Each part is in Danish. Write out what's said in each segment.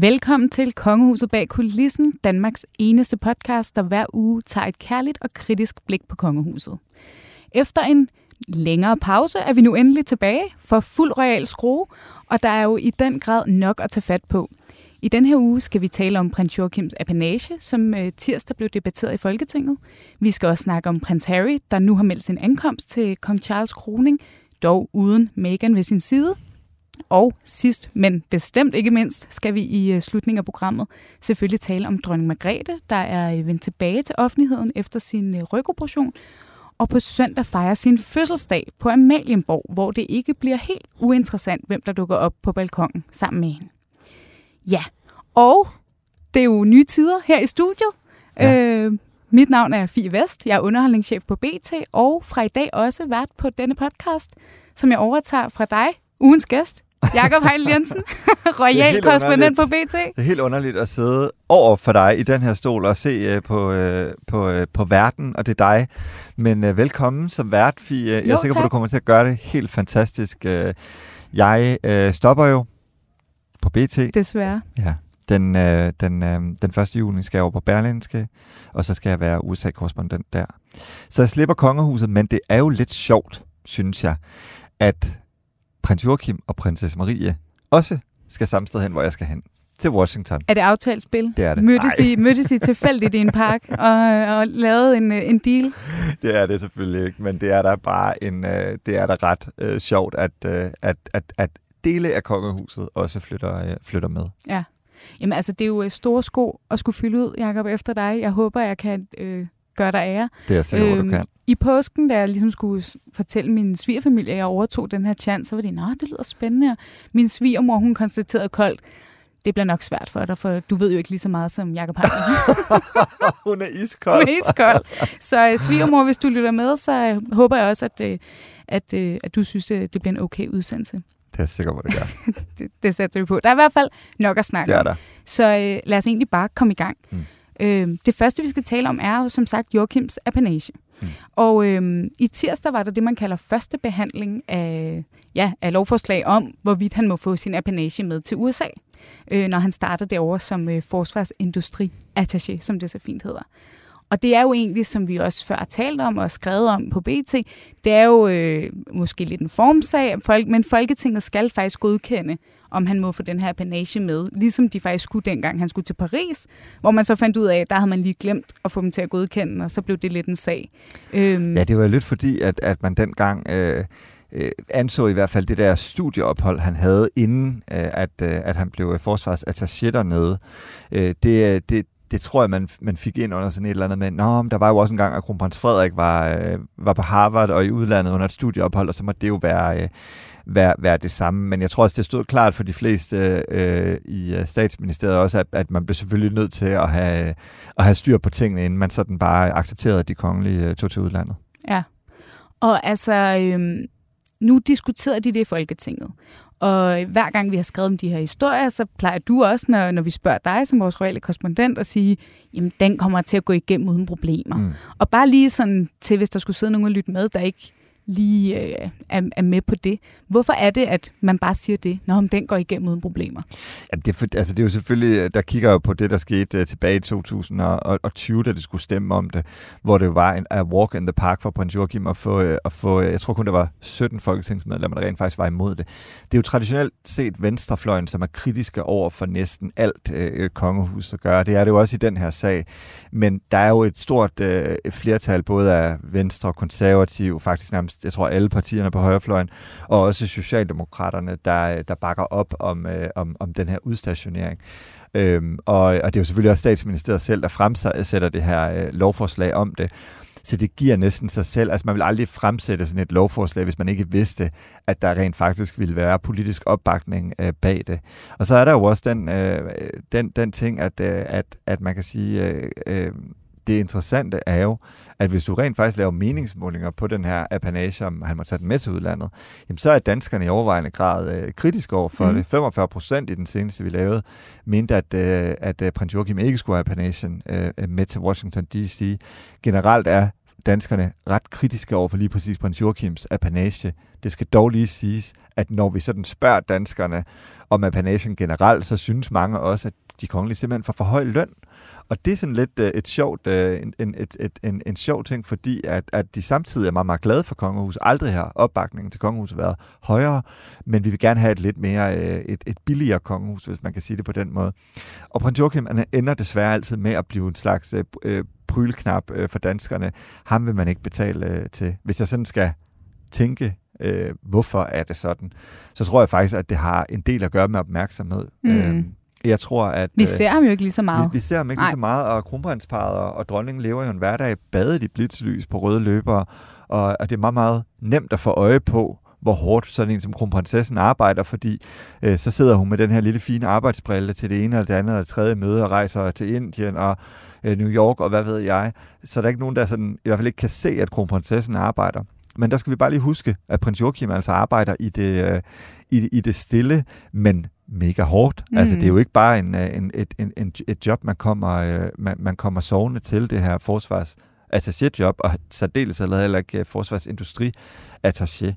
Velkommen til Kongehuset bag kulissen, Danmarks eneste podcast, der hver uge tager et kærligt og kritisk blik på kongehuset. Efter en længere pause er vi nu endelig tilbage for fuld royal skrue, og der er jo i den grad nok at tage fat på. I den her uge skal vi tale om prins Joachims apanage, som øh, tirsdag blev debatteret i Folketinget. Vi skal også snakke om prins Harry, der nu har meldt sin ankomst til kong Charles kroning, dog uden Meghan ved sin side. Og sidst, men bestemt ikke mindst, skal vi i øh, slutningen af programmet selvfølgelig tale om dronning Margrethe, der er øh, vendt tilbage til offentligheden efter sin øh, rygoperation, og på søndag fejrer sin fødselsdag på Amalienborg, hvor det ikke bliver helt uinteressant, hvem der dukker op på balkongen sammen med hende. Ja, og det er jo nye tider her i studiet. Ja. Øh, mit navn er Fie Vest, jeg er underholdningschef på BT, og fra i dag også vært på denne podcast, som jeg overtager fra dig, ugens gæst, Jakob Heil Jensen, royal korrespondent på BT. Det er helt underligt at sidde over for dig i den her stol og se uh, på, uh, på, uh, på verden, og det er dig. Men uh, velkommen som vært, Fie. Jeg er sikker på, at du kommer til at gøre det helt fantastisk. Uh, jeg uh, stopper jo på BT. Desværre. Ja. Den, øh, den, øh, den 1. juni skal jeg over på Berlinske, og så skal jeg være USA-korrespondent der. Så jeg slipper kongehuset, men det er jo lidt sjovt, synes jeg, at prins Joachim og prinsesse Marie også skal samme sted hen, hvor jeg skal hen. Til Washington. Er det aftalt spil? Det er det. Mødtes I, mødtes I tilfældigt i en park og, og lavede en, en deal? Det er det selvfølgelig ikke, men det er da bare en, øh, det er da ret øh, sjovt, at, øh, at, at, at dele af kongehuset også flytter, øh, flytter med. Ja. Jamen altså, det er jo øh, store sko at skulle fylde ud, Jacob, efter dig. Jeg håber, jeg kan øh, gøre dig ære. Det er jeg sikker øhm, du kan. I påsken, da jeg ligesom skulle fortælle min svigerfamilie, at jeg overtog den her chance, så var det, nej, det lyder spændende. Min svigermor, hun konstaterede koldt, det bliver nok svært for dig, for du ved jo ikke lige så meget som Jacob Heine. hun er iskold. Hun er iskold. Så uh, svigermor, hvis du lytter med, så uh, håber jeg også, at, uh, at, at du synes, uh, det bliver en okay udsendelse. Det er jeg sikker på, det gør. det, det sætter vi på. Der er i hvert fald nok at snakke det er der. Så uh, lad os egentlig bare komme i gang. Mm. Øh, det første, vi skal tale om, er jo som sagt Joachims apanage. Mm. Og øh, i tirsdag var der det, man kalder første behandling af, ja, af lovforslag om, hvorvidt han må få sin apanage med til USA, øh, når han starter derovre som øh, forsvarsindustri-attaché, som det så fint hedder. Og det er jo egentlig, som vi også før har talt om og skrevet om på BT, det er jo øh, måske lidt en formsag, men Folketinget skal faktisk godkende, om han må få den her panage med, ligesom de faktisk skulle dengang, han skulle til Paris, hvor man så fandt ud af, at der havde man lige glemt at få dem til at godkende, og så blev det lidt en sag. Øhm. Ja, det var lidt fordi, at, at man dengang... Øh øh, anså i hvert fald det der studieophold, han havde inden, øh, at, øh, at han blev forsvarsattaché dernede. Øh, det, det, det tror jeg, man, man fik ind under sådan et eller andet med, Nå, men der var jo også en gang, at kronprins Frederik var, øh, var på Harvard og i udlandet under et studieophold, og så må det jo være, øh, være, være det samme. Men jeg tror også, det stod klart for de fleste øh, i øh, statsministeriet også, at, at man blev selvfølgelig nødt til at have, øh, at have styr på tingene, inden man sådan bare accepterede, at de kongelige øh, tog til udlandet. Ja, og altså, øh, nu diskuterede de det i Folketinget. Og hver gang vi har skrevet om de her historier, så plejer du også, når, når vi spørger dig som vores royale korrespondent, at sige, jamen den kommer til at gå igennem uden problemer. Mm. Og bare lige sådan til, hvis der skulle sidde nogen og lytte med, der ikke lige øh, er, er med på det. Hvorfor er det, at man bare siger det, når om den går igennem uden problemer? Ja, det, er for, altså, det er jo selvfølgelig, øh, der kigger jo på det, der skete uh, tilbage i 2020, da det skulle stemme om det, hvor det var en a walk in the park for prins Joachim at få, uh, at få uh, jeg tror kun, der var 17 folketingsmedlemmer, der rent faktisk var imod det. Det er jo traditionelt set venstrefløjen, som er kritiske over for næsten alt uh, kongehus at gøre. Det er det jo også i den her sag. Men der er jo et stort uh, flertal, både af venstre og konservative, faktisk nærmest jeg tror alle partierne på højrefløjen, og også Socialdemokraterne, der, der bakker op om, øh, om, om den her udstationering. Øhm, og, og det er jo selvfølgelig også statsministeriet selv, der fremsætter det her øh, lovforslag om det. Så det giver næsten sig selv. Altså man vil aldrig fremsætte sådan et lovforslag, hvis man ikke vidste, at der rent faktisk ville være politisk opbakning øh, bag det. Og så er der jo også den, øh, den, den ting, at, øh, at, at man kan sige, øh, øh, det interessante er jo, at hvis du rent faktisk laver meningsmålinger på den her apanage, om han må tage den med til udlandet, jamen så er danskerne i overvejende grad øh, kritiske over for mm. det. 45 procent i den seneste, vi lavede, mente, at, øh, at øh, prins Joachim ikke skulle have apanagen øh, med til Washington D.C. Generelt er danskerne ret kritiske over for lige præcis prins Joachims apanage. Det skal dog lige siges, at når vi sådan spørger danskerne om apanagen generelt, så synes mange også, at de kongelige simpelthen får for høj løn. Og det er sådan lidt uh, et sjovt, uh, en, en, et, et, en, en sjov ting, fordi at, at de samtidig er meget, meget glade for kongehus. Aldrig har opbakningen til kongehuset været højere, men vi vil gerne have et lidt mere, uh, et, et billigere kongehus, hvis man kan sige det på den måde. Og prins Joachim ender desværre altid med at blive en slags uh, prylknap uh, for danskerne. Ham vil man ikke betale uh, til. Hvis jeg sådan skal tænke øh, hvorfor er det sådan, så tror jeg faktisk, at det har en del at gøre med opmærksomhed. Mm. Øh, jeg tror, at... Vi ser ham jo ikke lige så meget. Vi, vi ser ham ikke Nej. lige så meget, og kronprinsparet og, og dronningen lever jo en hverdag badet i blitzlys på røde løbere, og, og det er meget, meget nemt at få øje på, hvor hårdt sådan en som kronprinsessen arbejder, fordi øh, så sidder hun med den her lille fine arbejdsbrille til det ene eller det andet eller det tredje møde og rejser til Indien og øh, New York og hvad ved jeg. Så der er ikke nogen, der sådan, i hvert fald ikke kan se, at kronprinsessen arbejder. Men der skal vi bare lige huske, at prins Joachim altså arbejder i det, øh, i, i det stille, men mega hårdt. Mm. Altså, det er jo ikke bare en, øh, en, et, en, et job, man kommer, øh, man, man kommer sovende til, det her forsvars attaché-job, og særdeles heller ikke øh, forsvarsindustri attaché.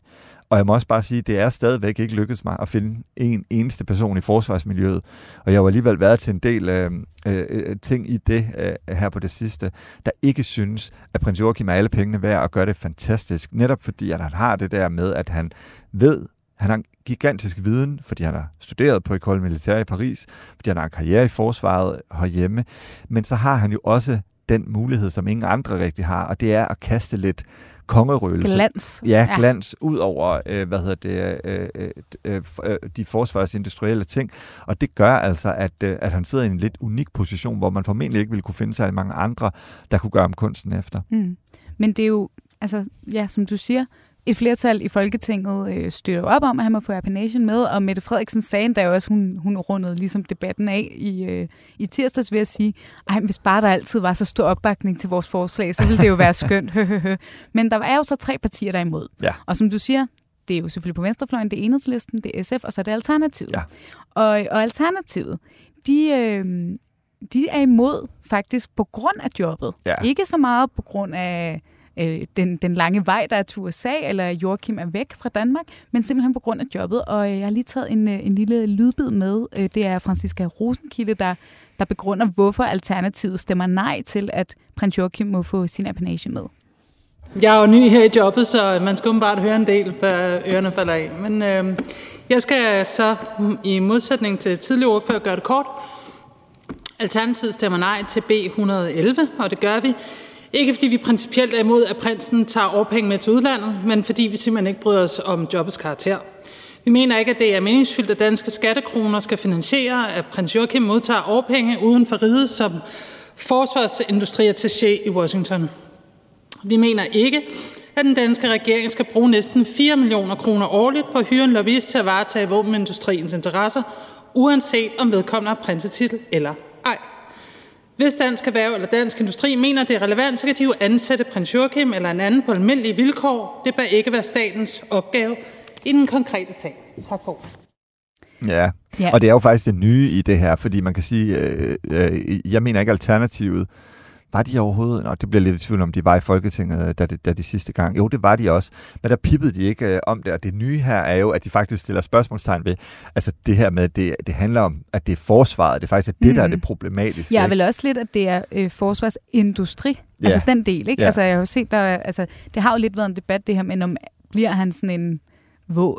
Og jeg må også bare sige, at det er stadigvæk ikke lykkedes mig at finde en eneste person i forsvarsmiljøet. Og jeg har alligevel været til en del øh, øh, ting i det øh, her på det sidste, der ikke synes, at prins Joachim er alle pengene værd og gør det fantastisk. Netop fordi, at han har det der med, at han ved, han har en gigantisk viden, fordi han har studeret på École Militaire i Paris, fordi han har en karriere i forsvaret herhjemme, men så har han jo også den mulighed, som ingen andre rigtig har, og det er at kaste lidt kongerøgelse. Glans. Ja, glans ja. ud over, øh, hvad hedder det, øh, øh, øh, øh, de forsvarsindustrielle ting. Og det gør altså, at, øh, at han sidder i en lidt unik position, hvor man formentlig ikke ville kunne finde sig mange andre, der kunne gøre om kunsten efter. Mm. Men det er jo, altså, ja, som du siger, et flertal i Folketinget øh, støtter op om, at han må få appanation med, og Mette Frederiksen sagde jo også, hun, hun rundede ligesom debatten af i, øh, i tirsdags ved at sige, ej, hvis bare der altid var så stor opbakning til vores forslag, så ville det jo være skønt. Men der er jo så tre partier, der er imod. Ja. Og som du siger, det er jo selvfølgelig på venstrefløjen, det er enhedslisten, det er SF, og så er det Alternativet. Ja. Og, og Alternativet, de, øh, de er imod faktisk på grund af jobbet. Ja. Ikke så meget på grund af øh, den, den lange vej, der er til USA, eller Joachim er væk fra Danmark, men simpelthen på grund af jobbet. Og øh, jeg har lige taget en, øh, en lille lydbid med. Øh, det er Franziska Rosenkilde, der, der begrunder, hvorfor Alternativet stemmer nej til, at prins Joachim må få sin apanage med. Jeg er jo ny her i jobbet, så man skal bare høre en del, før ørerne falder af. Men øh, jeg skal så i modsætning til tidligere ordfører gøre det kort. Alternativet stemmer nej til B111, og det gør vi, ikke fordi vi principielt er imod, at prinsen tager årpenge med til udlandet, men fordi vi simpelthen ikke bryder os om jobbets karakter. Vi mener ikke, at det er meningsfyldt, at danske skattekroner skal finansiere, at prins Joachim modtager årpenge uden for riget som forsvarsindustriattaché i Washington. Vi mener ikke, at den danske regering skal bruge næsten 4 millioner kroner årligt på at hyre en lobbyist til at varetage våbenindustriens interesser, uanset om vedkommende har prinsetitel eller ej. Hvis Dansk Erhverv eller Dansk Industri mener, det er relevant, så kan de jo ansætte prins Joachim eller en anden på almindelige vilkår. Det bør ikke være statens opgave i den konkrete sag. Tak for Ja, ja. og det er jo faktisk det nye i det her, fordi man kan sige, øh, øh, jeg mener ikke alternativet var de overhovedet? Nå, det bliver lidt i tvivl om, de var i Folketinget, da de, da de sidste gang. Jo, det var de også. Men der pippede de ikke øh, om det. Og det nye her er jo, at de faktisk stiller spørgsmålstegn ved, altså det her med, at det, det handler om, at det er forsvaret. Det er faktisk det, mm. der er det problematiske. Ja, vel også lidt, at det er øh, forsvarsindustri. Ja. Altså den del, ikke? Ja. Altså jeg har jo set, der, altså, det har jo lidt været en debat, det her med, om bliver han sådan en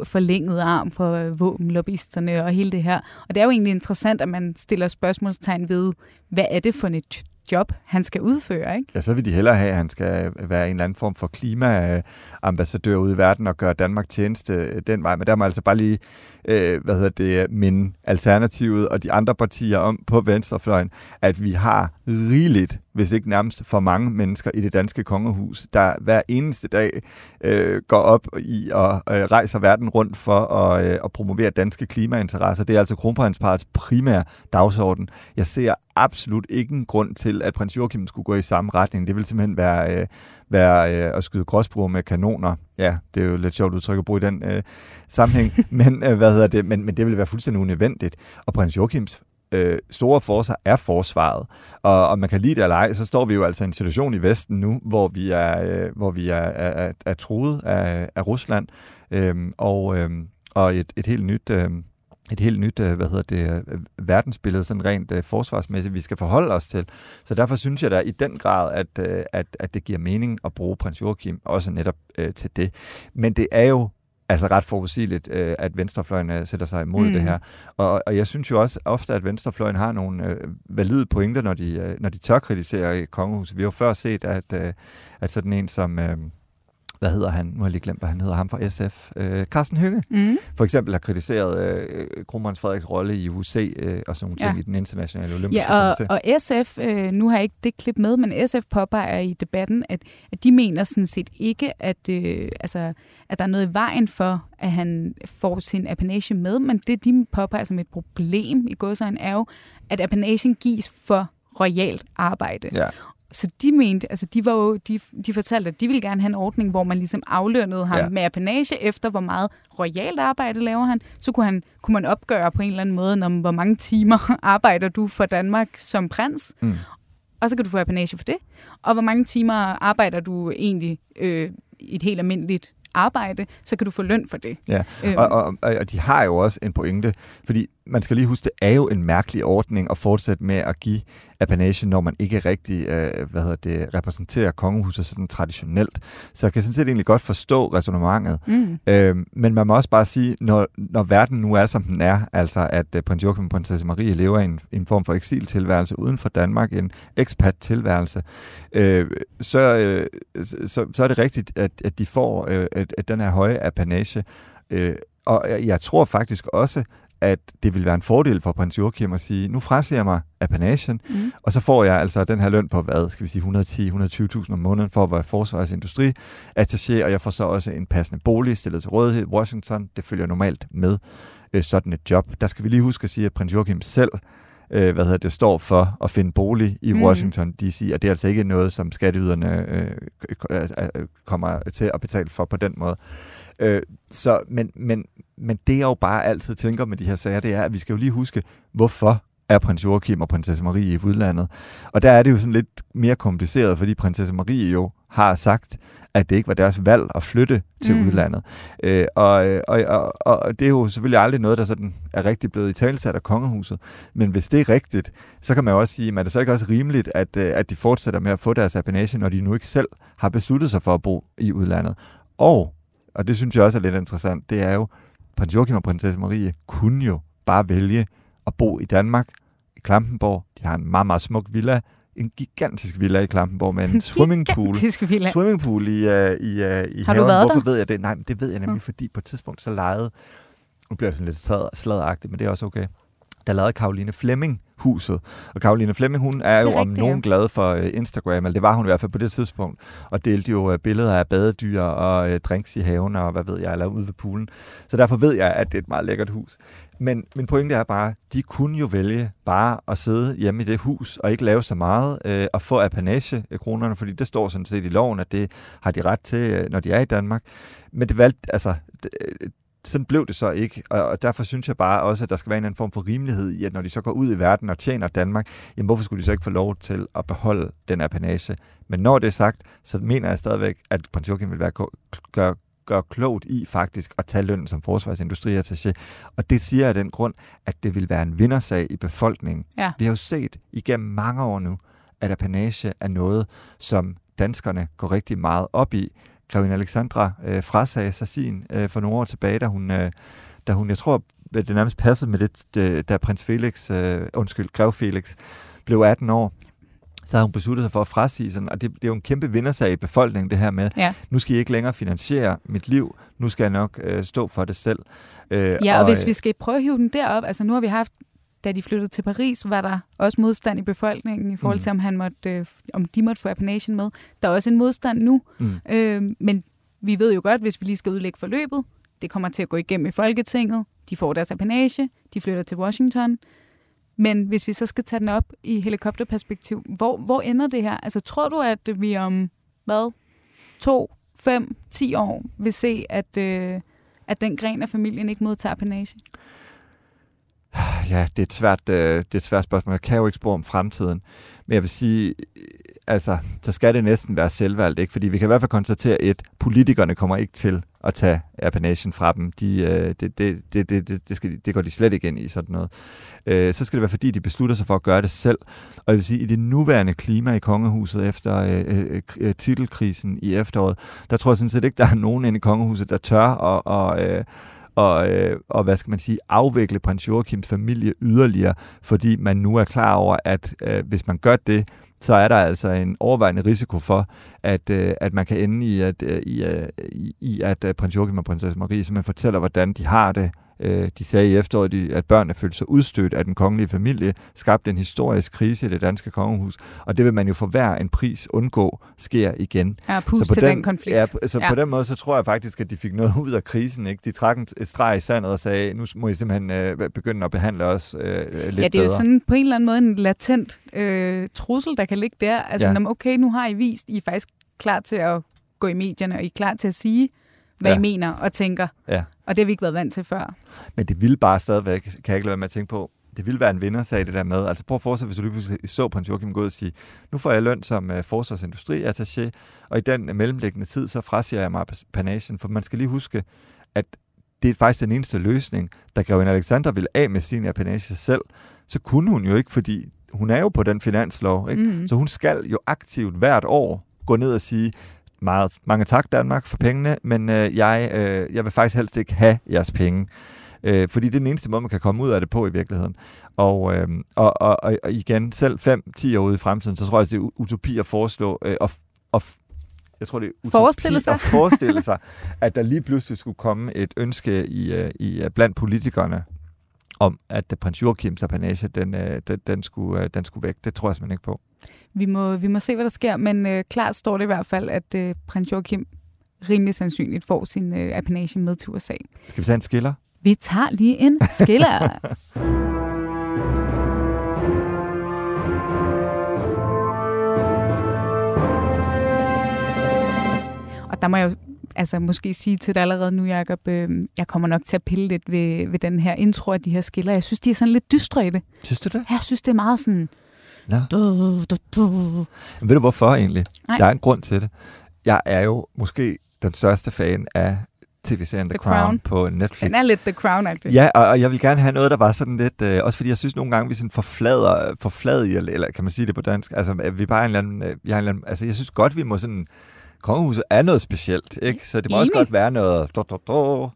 forlænget arm for øh, våbenlobbyisterne og hele det her. Og det er jo egentlig interessant, at man stiller spørgsmålstegn ved, hvad er det for et job, han skal udføre. Ikke? Ja, så vil de hellere have, at han skal være en eller anden form for klimaambassadør ude i verden og gøre Danmark tjeneste øh, den vej. Men der må altså bare lige, øh, hvad hedder det, minde Alternativet og de andre partier om på venstrefløjen, at vi har rigeligt, hvis ikke nærmest for mange mennesker i det danske kongehus, der hver eneste dag øh, går op i og øh, rejser verden rundt for at, øh, at promovere danske klimainteresser. Det er altså kronprinsparets primære dagsorden. Jeg ser absolut ingen grund til, at prins Joachim skulle gå i samme retning. Det vil simpelthen være, øh, være øh, at skyde gråsbrug med kanoner. Ja, det er jo lidt sjovt udtryk at bruge i den øh, sammenhæng, men, øh, hvad hedder det? Men, men det vil være fuldstændig unødvendigt. Og prins Joachims øh, store forser er forsvaret. Og, og man kan lide det eller ej, så står vi jo altså i en situation i Vesten nu, hvor vi er, øh, hvor vi er, er, er, er truet af, af Rusland, øh, og, øh, og et, et helt nyt... Øh, et helt nyt øh, hvad hedder det, øh, verdensbillede, sådan rent øh, forsvarsmæssigt, vi skal forholde os til. Så derfor synes jeg da i den grad, at, øh, at, at det giver mening at bruge prins Joachim også netop øh, til det. Men det er jo altså ret forudsigeligt, øh, at venstrefløjen øh, sætter sig imod mm. det her. Og, og jeg synes jo også ofte, at venstrefløjen har nogle øh, valide pointer, når de, øh, når de tør kritisere kongehuset. Vi har jo før set, at, øh, at sådan en som... Øh, hvad hedder han? Nu har jeg lige glemt, hvad han hedder. Ham fra SF. Øh, Carsten Hygge. Mm. For eksempel har kritiseret øh, Kronprins Frederiks rolle i UC øh, og sådan nogle ting ja. i den internationale olympiske ja, og, og SF, øh, nu har jeg ikke det klip med, men SF påpeger i debatten, at, at de mener sådan set ikke, at, øh, altså, at der er noget i vejen for, at han får sin apanage med, men det, de påpeger som et problem i godsøjne, er jo, at apanagen gives for royalt arbejde. Ja. Så de mente, altså de var jo, de, de fortalte, at de ville gerne have en ordning, hvor man ligesom aflønnede ham ja. med apanage efter, hvor meget royalt arbejde laver han. Så kunne, han, kunne man opgøre på en eller anden måde, om hvor mange timer arbejder du for Danmark som prins. Mm. Og så kan du få apanage for det. Og hvor mange timer arbejder du egentlig øh, et helt almindeligt arbejde, så kan du få løn for det. Ja, øhm. og, og, og de har jo også en pointe, fordi man skal lige huske, det er jo en mærkelig ordning at fortsætte med at give apanage, når man ikke rigtig øh, hvad hedder det, repræsenterer kongehuset sådan traditionelt. Så jeg kan sådan set egentlig godt forstå resonemanget. Mm. Øh, men man må også bare sige, når, når verden nu er, som den er, altså at øh, prins Joachim og prinsesse Marie lever i en, en form for eksiltilværelse uden for Danmark, en expat-tilværelse, øh, så, øh, så, så er det rigtigt, at, at de får øh, at, at den her høje apanage. Øh, og jeg tror faktisk også, at det vil være en fordel for prins Joachim at sige, nu frasiger jeg mig apanagen, mm. og så får jeg altså den her løn på, hvad skal vi sige, 110-120.000 om måneden for at være forsvarsindustri attaché, og jeg får så også en passende bolig stillet til rådighed. Washington, det følger normalt med øh, sådan et job. Der skal vi lige huske at sige, at prins Joachim selv øh, hvad hedder det, står for at finde bolig i mm. Washington D.C., og det er altså ikke noget, som skatteyderne øh, øh, øh, kommer til at betale for på den måde. Øh, så, men, men, men det jeg jo bare altid tænker med de her sager, det er, at vi skal jo lige huske, hvorfor er prins Joachim og prinsesse Marie i udlandet. Og der er det jo sådan lidt mere kompliceret, fordi prinsesse Marie jo har sagt, at det ikke var deres valg at flytte til mm. udlandet. Øh, og, og, og, og det er jo selvfølgelig aldrig noget, der sådan er rigtig blevet i talsat af kongehuset. Men hvis det er rigtigt, så kan man jo også sige, at det så ikke også rimeligt, at, øh, at de fortsætter med at få deres apanage, når de nu ikke selv har besluttet sig for at bo i udlandet. Og, og det synes jeg også er lidt interessant, det er jo, prins Joachim og prinsesse Marie kunne jo bare vælge at bo i Danmark, i Klampenborg. De har en meget, meget smuk villa en gigantisk villa i Klampenborg med en swimmingpool. villa. Swimmingpool i, uh, i, uh, i Har haven. Hvorfor der? ved jeg det? Nej, men det ved jeg nemlig, fordi på et tidspunkt så lejede, nu bliver det sådan lidt sladagtigt, men det er også okay, der lavede Karoline Flemming huset. Og Karoline Flemming, hun er, er jo rigtigt, om nogen ja. glad for uh, Instagram, eller det var hun i hvert fald på det tidspunkt, og delte jo uh, billeder af badedyr og uh, drinks i haven, og hvad ved jeg, eller ude ved poolen. Så derfor ved jeg, at det er et meget lækkert hus. Men min pointe er bare, de kunne jo vælge bare at sidde hjemme i det hus, og ikke lave så meget, øh, og få apanage-kronerne, fordi det står sådan set i loven, at det har de ret til, når de er i Danmark. Men det valgte, altså, sådan blev det så ikke, og derfor synes jeg bare også, at der skal være en anden form for rimelighed i, at når de så går ud i verden og tjener Danmark, jamen hvorfor skulle de så ikke få lov til at beholde den apanage? Men når det er sagt, så mener jeg stadigvæk, at prins Joachim vil være gøre, gør klogt i faktisk at tage løn som forsvarsindustriattaché. Og det siger jeg af den grund, at det vil være en vindersag i befolkningen. Ja. Vi har jo set igennem mange år nu, at apanage er noget, som danskerne går rigtig meget op i grevinde Alexandra øh, frasagde sig sin øh, for nogle år tilbage, da hun, øh, da hun jeg tror, det nærmest passede med det, øh, da prins Felix, øh, undskyld, grev Felix, blev 18 år, så havde hun besluttet sig for at frasige sådan, og det, det er jo en kæmpe vindersag i befolkningen, det her med, ja. nu skal I ikke længere finansiere mit liv, nu skal jeg nok øh, stå for det selv. Øh, ja, og, og hvis øh, vi skal prøve at hive den derop, altså nu har vi haft da de flyttede til Paris, var der også modstand i befolkningen i forhold mm. til, om, han måtte, øh, om de måtte få appanagen med. Der er også en modstand nu, mm. øh, men vi ved jo godt, hvis vi lige skal udlægge forløbet, det kommer til at gå igennem i Folketinget, de får deres appanage, de flytter til Washington. Men hvis vi så skal tage den op i helikopterperspektiv, hvor, hvor ender det her? Altså tror du, at vi om, hvad, to, fem, ti år vil se, at, øh, at den gren af familien ikke modtager appanage? Ja, det er, et svært, øh, det er et svært spørgsmål. Jeg kan jo ikke spore om fremtiden. Men jeg vil sige, øh, altså, så skal det næsten være selvvalgt, ikke? Fordi vi kan i hvert fald konstatere, at politikerne kommer ikke til at tage appanagen fra dem. De, øh, det, det, det, det, det, skal, det går de slet ikke ind i, sådan noget. Øh, så skal det være, fordi de beslutter sig for at gøre det selv. Og jeg vil sige, i det nuværende klima i kongehuset efter øh, øh, øh titelkrisen i efteråret, der tror jeg sådan set ikke, der er nogen inde i kongehuset, der tør at, og, øh, og, øh, og hvad skal man sige, afvikle prins Joachims familie yderligere, fordi man nu er klar over, at øh, hvis man gør det, så er der altså en overvejende risiko for, at, øh, at man kan ende i, at, øh, i, øh, i, at øh, prins Joachim og prinsesse Marie simpelthen fortæller, hvordan de har det, Øh, de sagde i efteråret, at børnene følte sig udstødt af den kongelige familie, skabte en historisk krise i det danske kongehus, og det vil man jo for hver en pris undgå sker igen. Ja, så på til den, den konflikt. Ja, så ja. på den måde, så tror jeg faktisk, at de fik noget ud af krisen. Ikke? De trak et streg i sandet og sagde, nu må I simpelthen øh, begynde at behandle os øh, lidt bedre. Ja, det er bedre. jo sådan på en eller anden måde en latent øh, trussel, der kan ligge der. Altså, ja. okay, nu har I vist, I er faktisk klar til at gå i medierne, og I er klar til at sige, hvad ja. I mener og tænker. Ja. Og det har vi ikke været vant til før. Men det vil bare stadigvæk, kan jeg ikke lade være med at tænke på, det ville være en vindersag, det der med. Altså prøv at forestille, hvis du lige pludselig så på en Joachim gå og sige, nu får jeg løn som uh, forsvarsindustriattaché, og i den mellemliggende tid, så frasiger jeg mig panagen, for man skal lige huske, at det er faktisk den eneste løsning, da Grevin Alexander ville af med sin apanage selv, så kunne hun jo ikke, fordi hun er jo på den finanslov, ikke? Mm. så hun skal jo aktivt hvert år gå ned og sige, meget, mange tak Danmark for pengene, men øh, jeg, øh, jeg vil faktisk helst ikke have jeres penge. Øh, fordi det er den eneste måde, man kan komme ud af det på i virkeligheden. Og, øh, og, og, og igen, selv 5-10 år ude i fremtiden, så tror jeg, det er utopi at foreslå, øh, og, og jeg tror, det er utopi forestille sig. at forestille sig, at der lige pludselig skulle komme et ønske i, øh, i øh, blandt politikerne om, at prins Joachims apanage, den, den, den, skulle, den skulle væk. Det tror jeg simpelthen ikke på. Vi må, vi må se, hvad der sker, men øh, klart står det i hvert fald, at øh, prins Joachim rimelig sandsynligt får sin øh, apanage med til USA. Skal vi tage en skiller? Vi tager lige en skiller. Og der må jeg jo altså måske sige til dig allerede nu, Jacob, øh, jeg kommer nok til at pille lidt ved, ved den her intro af de her skiller. Jeg synes, de er sådan lidt dystre i det. Synes du det? Jeg synes, det er meget sådan... Nå. Du, du, du. Men ved du hvorfor egentlig? Nej. Der er en grund til det. Jeg er jo måske den største fan af tv-serien The, The Crown, Crown på Netflix. Den er lidt The Crown, -agtig. Ja, og, og jeg vil gerne have noget, der var sådan lidt, øh, også fordi jeg synes nogle gange, vi sådan forflader, forfladiger, eller, eller kan man sige det på dansk, altså vi bare en eller anden, øh, vi har en eller anden, altså jeg synes godt, vi må sådan, kongehuset er noget specielt, ikke? Så det må Enig. også godt være noget, do, do, do,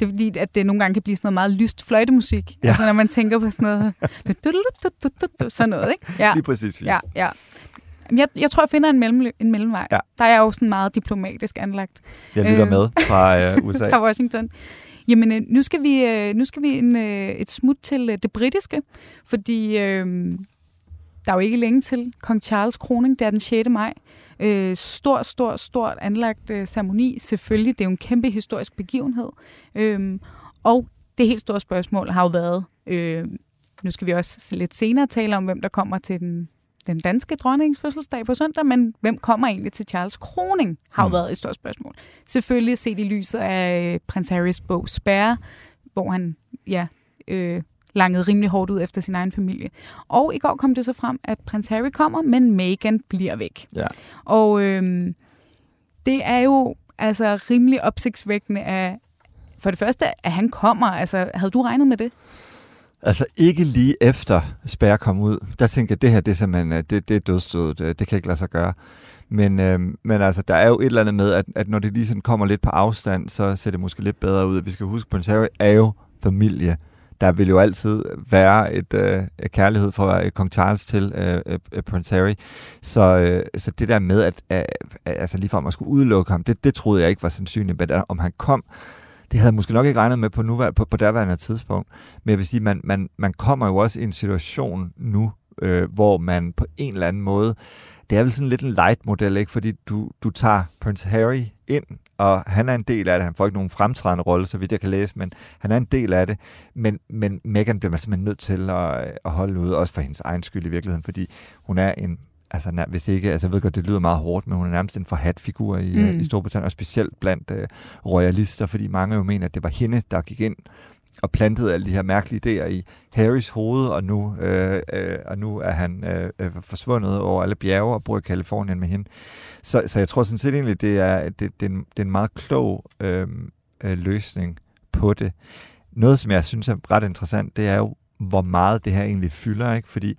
det er fordi, at det nogle gange kan blive sådan noget meget lyst fløjtemusik. Ja. Altså når man tænker på sådan noget. Sådan noget, ikke? Ja. Lige præcis. Ja, ja. Jeg, jeg tror, jeg finder en, mellem, en mellemvej. Ja. Der er jeg jo sådan meget diplomatisk anlagt. Jeg lytter øh, med fra øh, USA. fra Washington. Jamen, øh, nu skal vi, øh, nu skal vi en, øh, et smut til øh, det britiske, fordi øh, der er jo ikke længe til Kong Charles kroning, det er den 6. maj. Øh, stor, stor, stort anlagt øh, ceremoni. Selvfølgelig, det er jo en kæmpe historisk begivenhed. Øh, og det helt store spørgsmål har jo været, øh, nu skal vi også lidt senere tale om, hvem der kommer til den, den danske dronnings fødselsdag på søndag, men hvem kommer egentlig til Charles Kroning, har jo mm. været et stort spørgsmål. Selvfølgelig set i lyset af prins Harrys bog Spærre, hvor han ja, øh, langede rimelig hårdt ud efter sin egen familie. Og i går kom det så frem, at prins Harry kommer, men Meghan bliver væk. Ja. Og øhm, det er jo altså rimelig opsigtsvækkende, at for det første, at han kommer. Altså, havde du regnet med det? Altså ikke lige efter Spær kom ud. Der tænker jeg, det her det er simpelthen øh, det, det er dødstødet. Øh, det kan ikke lade sig gøre. Men, øh, men altså, der er jo et eller andet med, at, at når det lige sådan kommer lidt på afstand, så ser det måske lidt bedre ud. Vi skal huske, at Prince Harry er jo familie der vil jo altid være et øh, kærlighed fra øh, kong Charles til øh, øh, øh Prince Harry. Så, øh, så det der med, at øh, øh altså lige at man skulle udelukke ham, det, det troede jeg ikke var sandsynligt. Men om han kom, det havde jeg måske nok ikke regnet med på, nuvær, på, på derværende tidspunkt. Men jeg vil sige, man, man, man kommer jo også i en situation nu, øh, hvor man på en eller anden måde, det er vel sådan lidt en light-model, ikke? fordi du, du tager Prince Harry ind og han er en del af det. Han får ikke nogen fremtrædende rolle, så vidt jeg kan læse, men han er en del af det. Men, men Meghan bliver man simpelthen nødt til at, at holde ud, også for hendes egen skyld i virkeligheden, fordi hun er en altså hvis ikke, altså jeg ved godt, det lyder meget hårdt, men hun er nærmest en forhat figur i, mm. i Storbritannien, og specielt blandt uh, royalister, fordi mange jo mener, at det var hende, der gik ind og plantede alle de her mærkelige idéer i Harrys hoved, og nu, øh, øh, og nu er han øh, øh forsvundet over alle bjerge og bor i Kalifornien med hende. Så, så jeg tror sådan set egentlig, det er, det, det, er, en, det er en meget klog øh, øh, løsning på det. Noget, som jeg synes er ret interessant, det er jo, hvor meget det her egentlig fylder, ikke? Fordi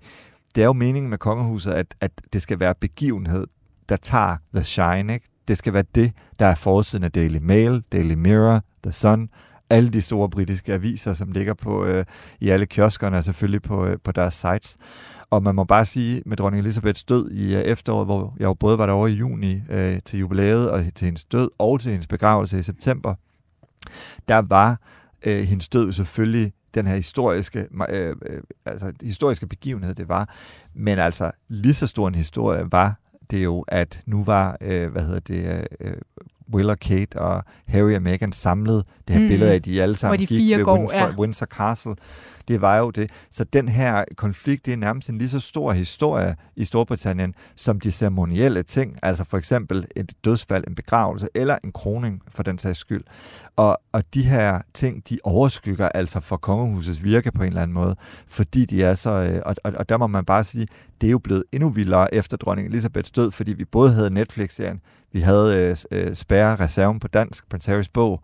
det er jo meningen med kongehuset, at, at det skal være begivenhed, der tager The Shine, ikke? Det skal være det, der er forsiden af Daily Mail, Daily Mirror, The Sun, alle de store britiske aviser, som ligger på øh, i alle kioskerne og selvfølgelig på, øh, på deres sites. Og man må bare sige, med dronning Elisabeths død i øh, efteråret, hvor jeg jo både var derovre i juni øh, til jubilæet og til hendes død og til hendes begravelse i september, der var øh, hendes død selvfølgelig den her historiske, øh, øh, altså historiske begivenhed, det var. Men altså, lige så stor en historie var det jo, at nu var, øh, hvad hedder det, øh, Will og Kate og Harry og Meghan samlet det her mm. billede af, at de alle sammen de gik ved går, Windsor, ja. Windsor Castle. Det var jo det. Så den her konflikt, det er nærmest en lige så stor historie i Storbritannien, som de ceremonielle ting, altså for eksempel et dødsfald, en begravelse eller en kroning for den sags skyld. Og, og de her ting, de overskygger altså for kongehusets virke på en eller anden måde, fordi de er så, øh, og, og, og der må man bare sige, det er jo blevet endnu vildere efter dronning Elisabeths død, fordi vi både havde Netflix-serien, vi havde øh, øh, Spærre Reserven på dansk, Prince Harrys bog,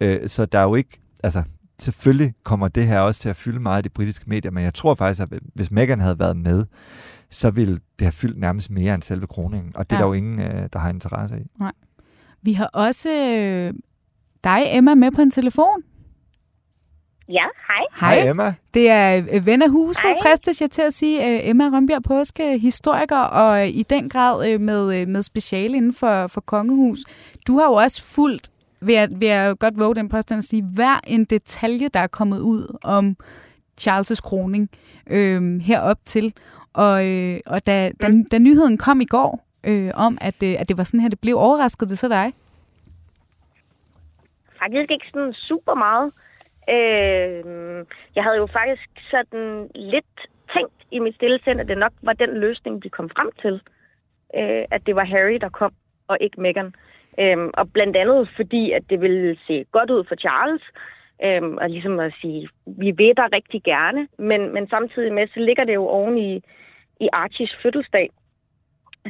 øh, så der er jo ikke, altså selvfølgelig kommer det her også til at fylde meget i de britiske medier, men jeg tror faktisk, at hvis Meghan havde været med, så ville det have fyldt nærmest mere end selve kroningen, og det ja. er der jo ingen, øh, der har interesse i. Nej. Vi har også øh, dig, Emma, med på en telefon. Ja, hej. Hej Emma. Det er øh, ven af huset, Hej. fristes jeg til at sige. Emma Rønbjerg Påske, historiker, og i den grad med, med speciale inden for, for kongehus. Du har jo også fulgt, vil jeg, vil jeg godt våge den påstand at sige, hver en detalje, der er kommet ud om Charles' kroning øh, herop til. Og, øh, og da, da, da nyheden kom i går øh, om, at, øh, at det var sådan her, det blev overrasket det så dig? Faktisk ikke sådan super meget. Øh, jeg havde jo faktisk sådan lidt tænkt i mit stille sind, at det nok var den løsning, de kom frem til. Øh, at det var Harry, der kom, og ikke Meghan. Øh, og blandt andet fordi, at det ville se godt ud for Charles. Øh, og ligesom at sige, vi ved dig rigtig gerne. Men, men samtidig med, så ligger det jo oven i, i Archies fødselsdag.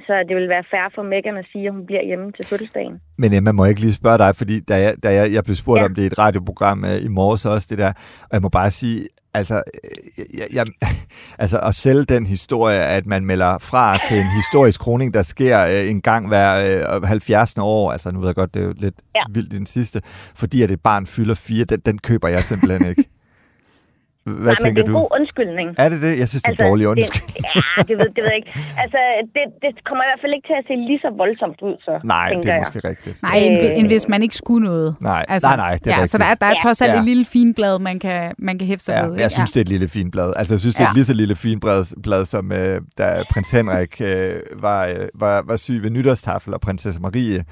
Så det vil være fair for Meghan at sige, at hun bliver hjemme til fødselsdagen. Men Emma, må jeg ikke lige spørge dig, fordi da jeg, da jeg, jeg blev spurgt ja. Om det i et radioprogram uh, i morges også, det der, og jeg må bare sige, altså, øh, jeg, jeg, altså at sælge den historie, at man melder fra til en historisk kroning, der sker uh, en gang hver uh, 70. år, altså nu ved jeg godt, det er jo lidt ja. Vildt den sidste, fordi at et barn fylder fire, den, den køber jeg simpelthen ikke. Hvad Nej, men tænker det er en du? god undskyldning. Er det det? Jeg synes, det er en dårlig undskyldning. Det, ja, det ved, det ved jeg ikke. Altså, det, det kommer i hvert fald ikke til at se lige så voldsomt ud, så Nej, det er jeg. måske rigtigt. Nej, end, end hvis man ikke skulle noget. Nej, nej, nej, det er ja, rigtigt. Så der er, der er Ja. trods alt Ja. et lille finblad, man kan, man kan hæfte sig Ja, ved. jeg ikke? synes, det er et lille fint blad. Altså, jeg synes, det er Ja. et lige så lille fint blad, blad som øh, da prins Henrik øh, var, øh, var, var syg ved nytårstafel, og prinsesse Marie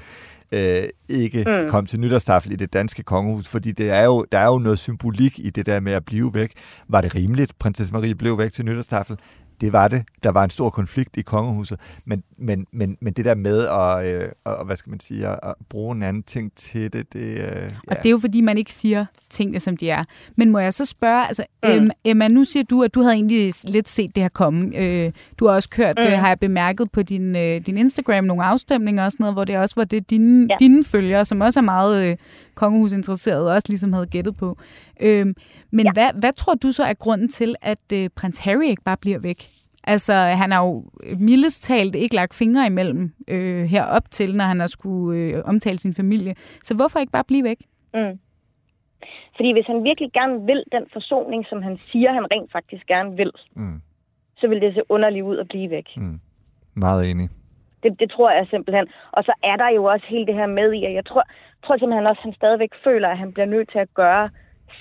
øh, ikke mm. kom til nytårstafel i det danske kongehus, fordi det er jo, der er jo noget symbolik i det der med at blive væk. Var det rimeligt, prinsesse Marie blev væk til nytårstafel? Det var det. Der var en stor konflikt i kongehuset. Men, men, men, men det der med at, øh, og, hvad skal man sige, at, at bruge en anden ting til det, det øh, ja. Og det er jo fordi, man ikke siger tingene, som de er. Men må jeg så spørge, altså Mm. Emma, Emma, nu siger du, at du havde egentlig lidt set det her komme. Øh, du har også kørt, mm. Mm. har jeg bemærket på din, øh, din Instagram, nogle afstemninger og sådan noget, hvor det også var det, dine. Ja. dine følgere, som også er meget øh, kongehusinteresserede, også ligesom havde gættet på. Øh, men. Ja. hvad, hvad tror du så er grunden til, at øh, prins Harry ikke bare bliver væk? Altså, han har jo mildest talt ikke lagt fingre imellem øh, herop til, når han har skulle øh, omtale sin familie. Så hvorfor ikke bare blive væk? Mm. Fordi hvis han virkelig gerne vil den forsoning, som han siger, han rent faktisk gerne vil, Mm, så vil det se underligt ud at blive væk. mm. Meget enig. Det, det tror jeg simpelthen. Og så er der jo også hele det her med i, at jeg tror, tror simpelthen også, at han stadigvæk føler, at han bliver nødt til at gøre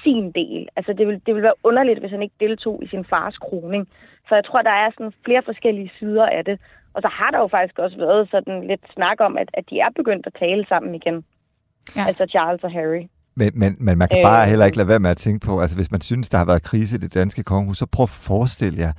sin del. Altså det vil, det vil være underligt, hvis han ikke deltog i sin fars kroning. Så jeg tror, der er sådan flere forskellige sider af det. Og så har der jo faktisk også været sådan lidt snak om, at, at de er begyndt at tale sammen igen. Ja. Altså Charles og Harry. Men, men, men man kan bare Øh. heller ikke lade være med at tænke på, altså hvis man synes, der har været krise i det danske kongehus, så prøv at forestille jer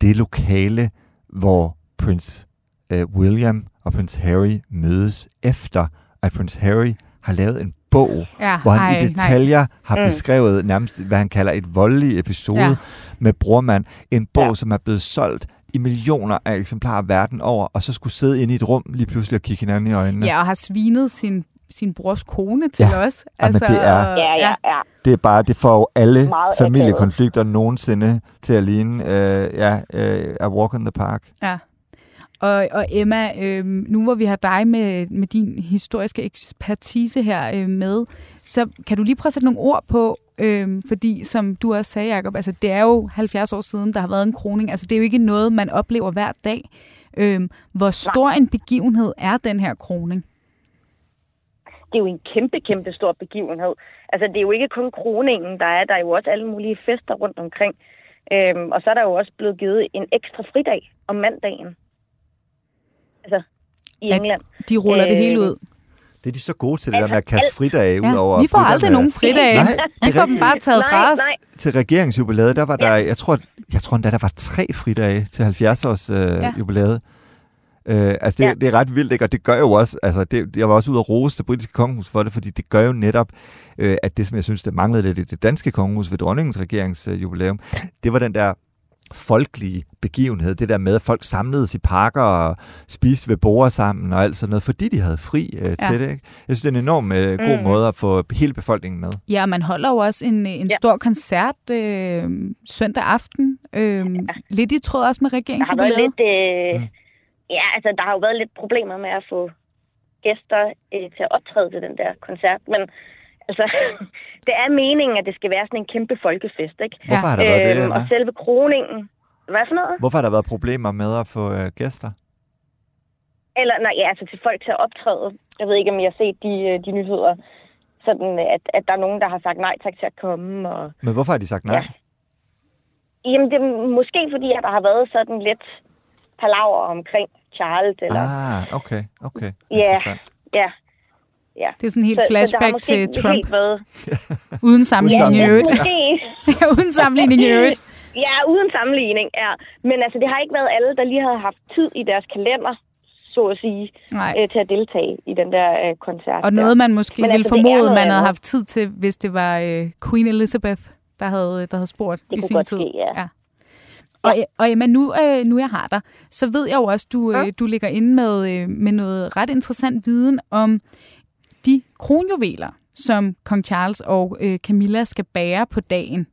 det lokale, hvor prins øh, William og prins Harry mødes efter, at prins Harry har lavet en bog, Ja, hvor han ej, i nej. detaljer har Mm. beskrevet nærmest, hvad han kalder et voldelig episode Ja. med brormand. En bog, Ja. som er blevet solgt i millioner af eksemplarer verden over, og så skulle sidde inde i et rum lige pludselig og kigge hinanden i øjnene. Ja, og har svinet sin, sin brors kone til Ja. os. Jamen, det er- Ja, ja, ja. Det er bare, det får jo alle Meget familiekonflikter nogensinde til at ligne øh, ja, øh, A Walk in the Park. Ja. Og, og Emma, øh, nu hvor vi har dig med, med din historiske ekspertise her øh, med, så kan du lige prøve at sætte nogle ord på, øh, fordi som du også sagde, Jacob, altså det er jo 70 år siden, der har været en kroning. Altså det er jo ikke noget, man oplever hver dag. Øh, hvor stor en begivenhed er den her kroning? det er jo en kæmpe, kæmpe stor begivenhed. Altså, det er jo ikke kun kroningen, der er. Der er jo også alle mulige fester rundt omkring. Øhm, og så er der jo også blevet givet en ekstra fridag om mandagen. Altså, i At- England. De ruller øh, det hele ud. Det er de så gode til, det Altså, der med at kaste fridage ud over Ja, vi får aldrig nogen fridage. Nej, Vi det får dem bare taget nej, fra os. nej, Til regeringsjubilæet, der var der, jeg tror, jeg tror endda, der var tre fridage til 70-års øh, Ja. ja. jubilæet. Øh, altså, det, Ja. ja. det er ret vildt, ikke? Og det gør jo også, altså, det, jeg var også ude og rose det britiske kongehus for det, fordi det gør jo netop, øh, at det, som jeg synes, der manglede lidt i det danske kongehus ved dronningens regeringsjubilæum, det var den der folkelige begivenhed, det der med, at folk samledes i parker og spiste ved bord sammen og alt sådan noget, fordi de havde fri øh, ja. til det. Ikke? Jeg synes, det er en enorm øh, god Mhm. måde at få hele befolkningen med. Ja, man holder jo også en, en Ja. stor koncert øh, søndag aften. Øh, lidt i tråd også med der har været lidt... Øh, Mm. Ja, altså, der har jo været lidt problemer med at få gæster øh, til at optræde til den der koncert. Men altså, det er meningen, at det skal være sådan en kæmpe folkefest, ikke? Hvorfor har der været Øhm, og selve kroningen... Hvad for noget? Hvorfor har der været problemer med at få øh, gæster? Eller, nej, ja, altså til folk til at optræde. Jeg ved ikke, om jeg har set de, øh, de nyheder. Sådan, at, at der er nogen, der har sagt nej tak til at komme. Og... Men hvorfor har de sagt nej? Ja. Jamen, det er måske fordi, at der har været sådan lidt palaver omkring Charles. Eller... Ah, okay, okay. Ja. Ja, ja. Det er sådan en helt Så- så flashback måske til Trump. Uden sammenligning i Ja, øvrigt. måske. Uden sammenligning i øvrigt. Ja, uden sammenligning, ja. Men altså, det har ikke været alle, der lige havde haft tid i deres kalender, så at sige, Nej. øh, til at deltage i den der øh, koncert. Og der. noget, man måske Men ville altså, formode, man havde andet. haft tid til, hvis det var øh, Queen Elizabeth, der havde, der havde spurgt Det i kunne sin godt tid. ske, ja. Og, og Emma, nu, øh, nu jeg har dig, så ved jeg jo også, du, Ja. øh, du ligger inde med, øh, med noget ret interessant viden om de kronjuveler, som kong Charles og øh, Camilla skal bære på dagen.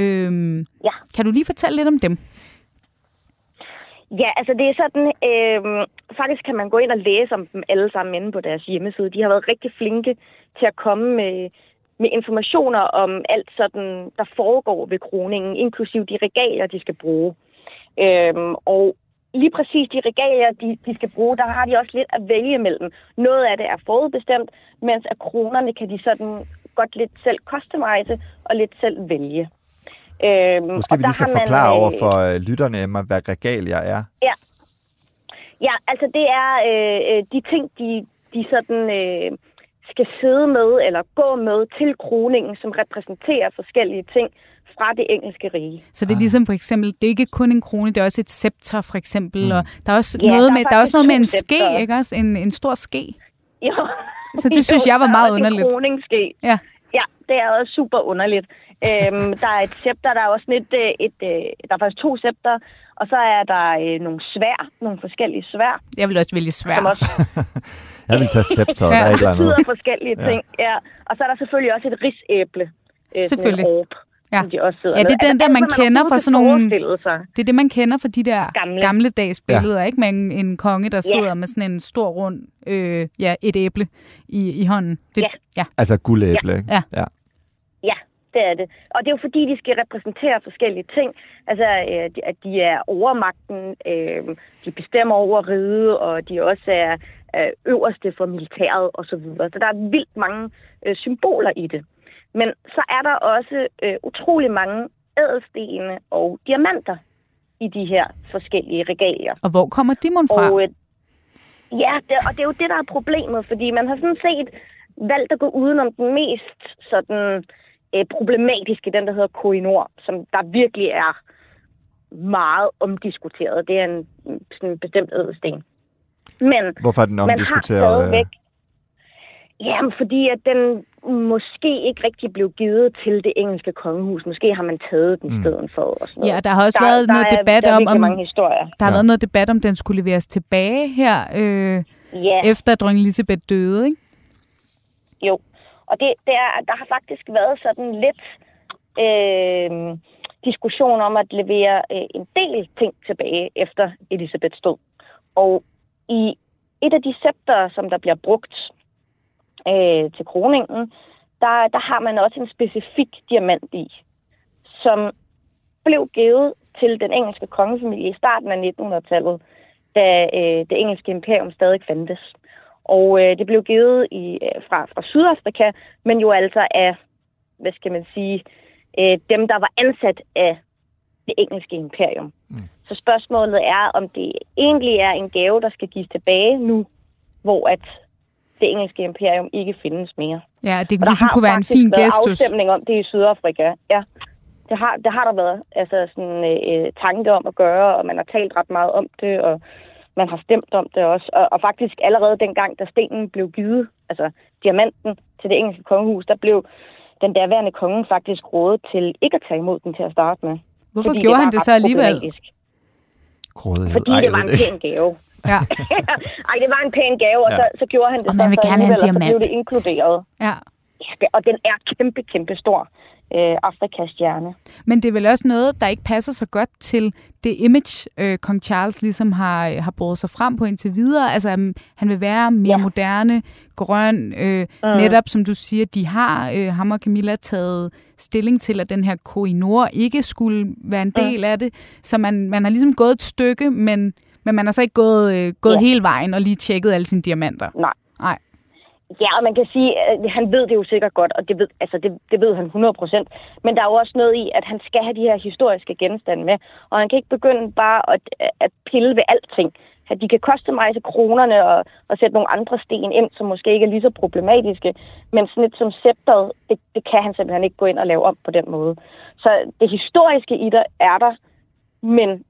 Øhm, Ja. Kan du lige fortælle lidt om dem? Ja, altså det er sådan, øh, faktisk kan man gå ind og læse om dem alle sammen inde på deres hjemmeside. De har været rigtig flinke til at komme med, med informationer om alt sådan, der foregår ved kroningen, inklusiv de regalier, de skal bruge. Øh, og lige præcis de regalier, de, de skal bruge, der har de også lidt at vælge mellem. Noget af det er forudbestemt, mens af kronerne kan de sådan godt lidt selv customize og lidt selv vælge. Øhm, Måske vi lige skal har man, forklare øh, over for øh, lytterne, Emma, hvad regalier er. Ja, altså det er øh, øh, de ting, de, de sådan øh, skal sidde med eller gå med til kroningen, som repræsenterer forskellige ting fra det engelske rige. Så det er Ah. ligesom for eksempel, det er ikke kun en krone, det er også et scepter for eksempel, mm. og der er også Ja, noget der er med, der er også noget med en ske, ikke også? En, en stor ske. Jo. Så det synes Jo, jeg var der meget er underligt. En kroningsske. Ja. Ja, det er også super underligt. øhm, der er et scepter, der er også lidt et, et, et, der er faktisk to scepter, og så er der øh, nogle svær, nogle forskellige svær, Jeg vil også vælge svær. som også Jeg vil tage scepteret, Ja. der er et eller andet. betyder forskellige ting. Ja. Og så er der selvfølgelig også et risæble. Øh, sådan en Selvfølgelig. orb, Ja. som de også sidder Ja, det er med. den der, alt, man hvad kender fra sådan nogle-. Det er det, man kender fra de der gamle, Gamle. dags billeder, ikke? Med en, en konge, der sidder med sådan en stor rund, øh, ja, et æble i, i hånden. Det, Ja. ja. Altså guldæble, ikke? Ja. ja. Ja, det er det. Og det er jo fordi, de skal repræsentere forskellige ting. Altså, øh, de- at de er overmagten, øh, de bestemmer over riget, og de også er øh, øverste for militæret osv. Så, videre. så der er vildt mange øh, symboler i det. Men så er der også øh, utrolig mange ædelstene og diamanter i de her forskellige regalier. Og hvor kommer de mon fra? Og, øh, ja, det, og det er jo det, der er problemet, fordi man har sådan set valgt at gå udenom den mest sådan, øh, problematiske, den der hedder Koinor, som der virkelig er meget omdiskuteret. Det er en sådan bestemt ædelsten. Men Hvorfor er den man har omdiskuteret? stadigvæk... Jamen, fordi at den måske ikke rigtig blev givet til det engelske kongehus. Måske har man taget den mm. stedet for. Og sådan noget. Ja, der har også der, været der noget er, debat der er om, om mange historier. der har Ja. været noget debat om, den skulle leveres tilbage her, øh, Ja, efter at dronning Elisabeth døde, ikke? jo. Og det, det er, der har faktisk været sådan lidt øh, diskussion om at levere øh, en del ting tilbage efter Elisabeths død. Og i et af de scepter, som der bliver brugt øh, til kroningen, der, der har man også en specifik diamant i, som blev givet til den engelske kongefamilie i starten af 1900-tallet, da øh, det engelske imperium stadig fandtes. Og øh, det blev givet i, øh, fra, fra Sydafrika, men jo altså af, hvad skal man sige, øh, dem, der var ansat af det engelske imperium. Mm. Så spørgsmålet er, om det egentlig er en gave, der skal gives tilbage nu, hvor at det engelske imperium ikke findes mere. Ja, det Og ligesom kunne være en faktisk fin været gestus. afstemning om det i Sydafrika. Ja, det har, det har der været altså sådan, øh, tanke om at gøre, og man har talt ret meget om det, og man har stemt om det også. Og, og faktisk allerede dengang, da stenen blev givet, altså diamanten til det engelske kongehus, der blev den derværende konge faktisk rådet til ikke at tage imod den til at starte med. Hvorfor gjorde var han det så alligevel? Grådighed. Fordi Ej, det var en det pæn gave. Ja, Ej, det var en pæn gave, og Ja. så, så gjorde han det Og så man vil så gerne have en så blev diamant. det inkluderet. ja. Ja, det- og den er kæmpe, kæmpe stor. Øh, Afrikas stjerne. Men det er vel også noget, der ikke passer så godt til det image, øh, kong Charles ligesom har, har båret sig frem på indtil videre. Altså, um, han vil være mere Ja. moderne, grøn. Øh, mm. Netop, som du siger, de har, øh, ham og Camilla, taget stilling til, at den her Koinor ikke skulle være en del af det. Så man, man har ligesom gået et stykke, men, men man har så ikke gået, øh, gået Ja. hele vejen og lige tjekket alle sine diamanter. Nej. Nej. Ja, og man kan sige, at han ved det jo sikkert godt, og det ved, altså det, det ved han 100 procent. Men der er jo også noget i, at han skal have de her historiske genstande med, og han kan ikke begynde bare at, at pille ved alting. At de kan customize kronerne og, og sætte nogle andre sten ind, som måske ikke er lige så problematiske. Men sådan et som scepteret, det, det kan han simpelthen ikke gå ind og lave om på den måde. Så det historiske i det er der, men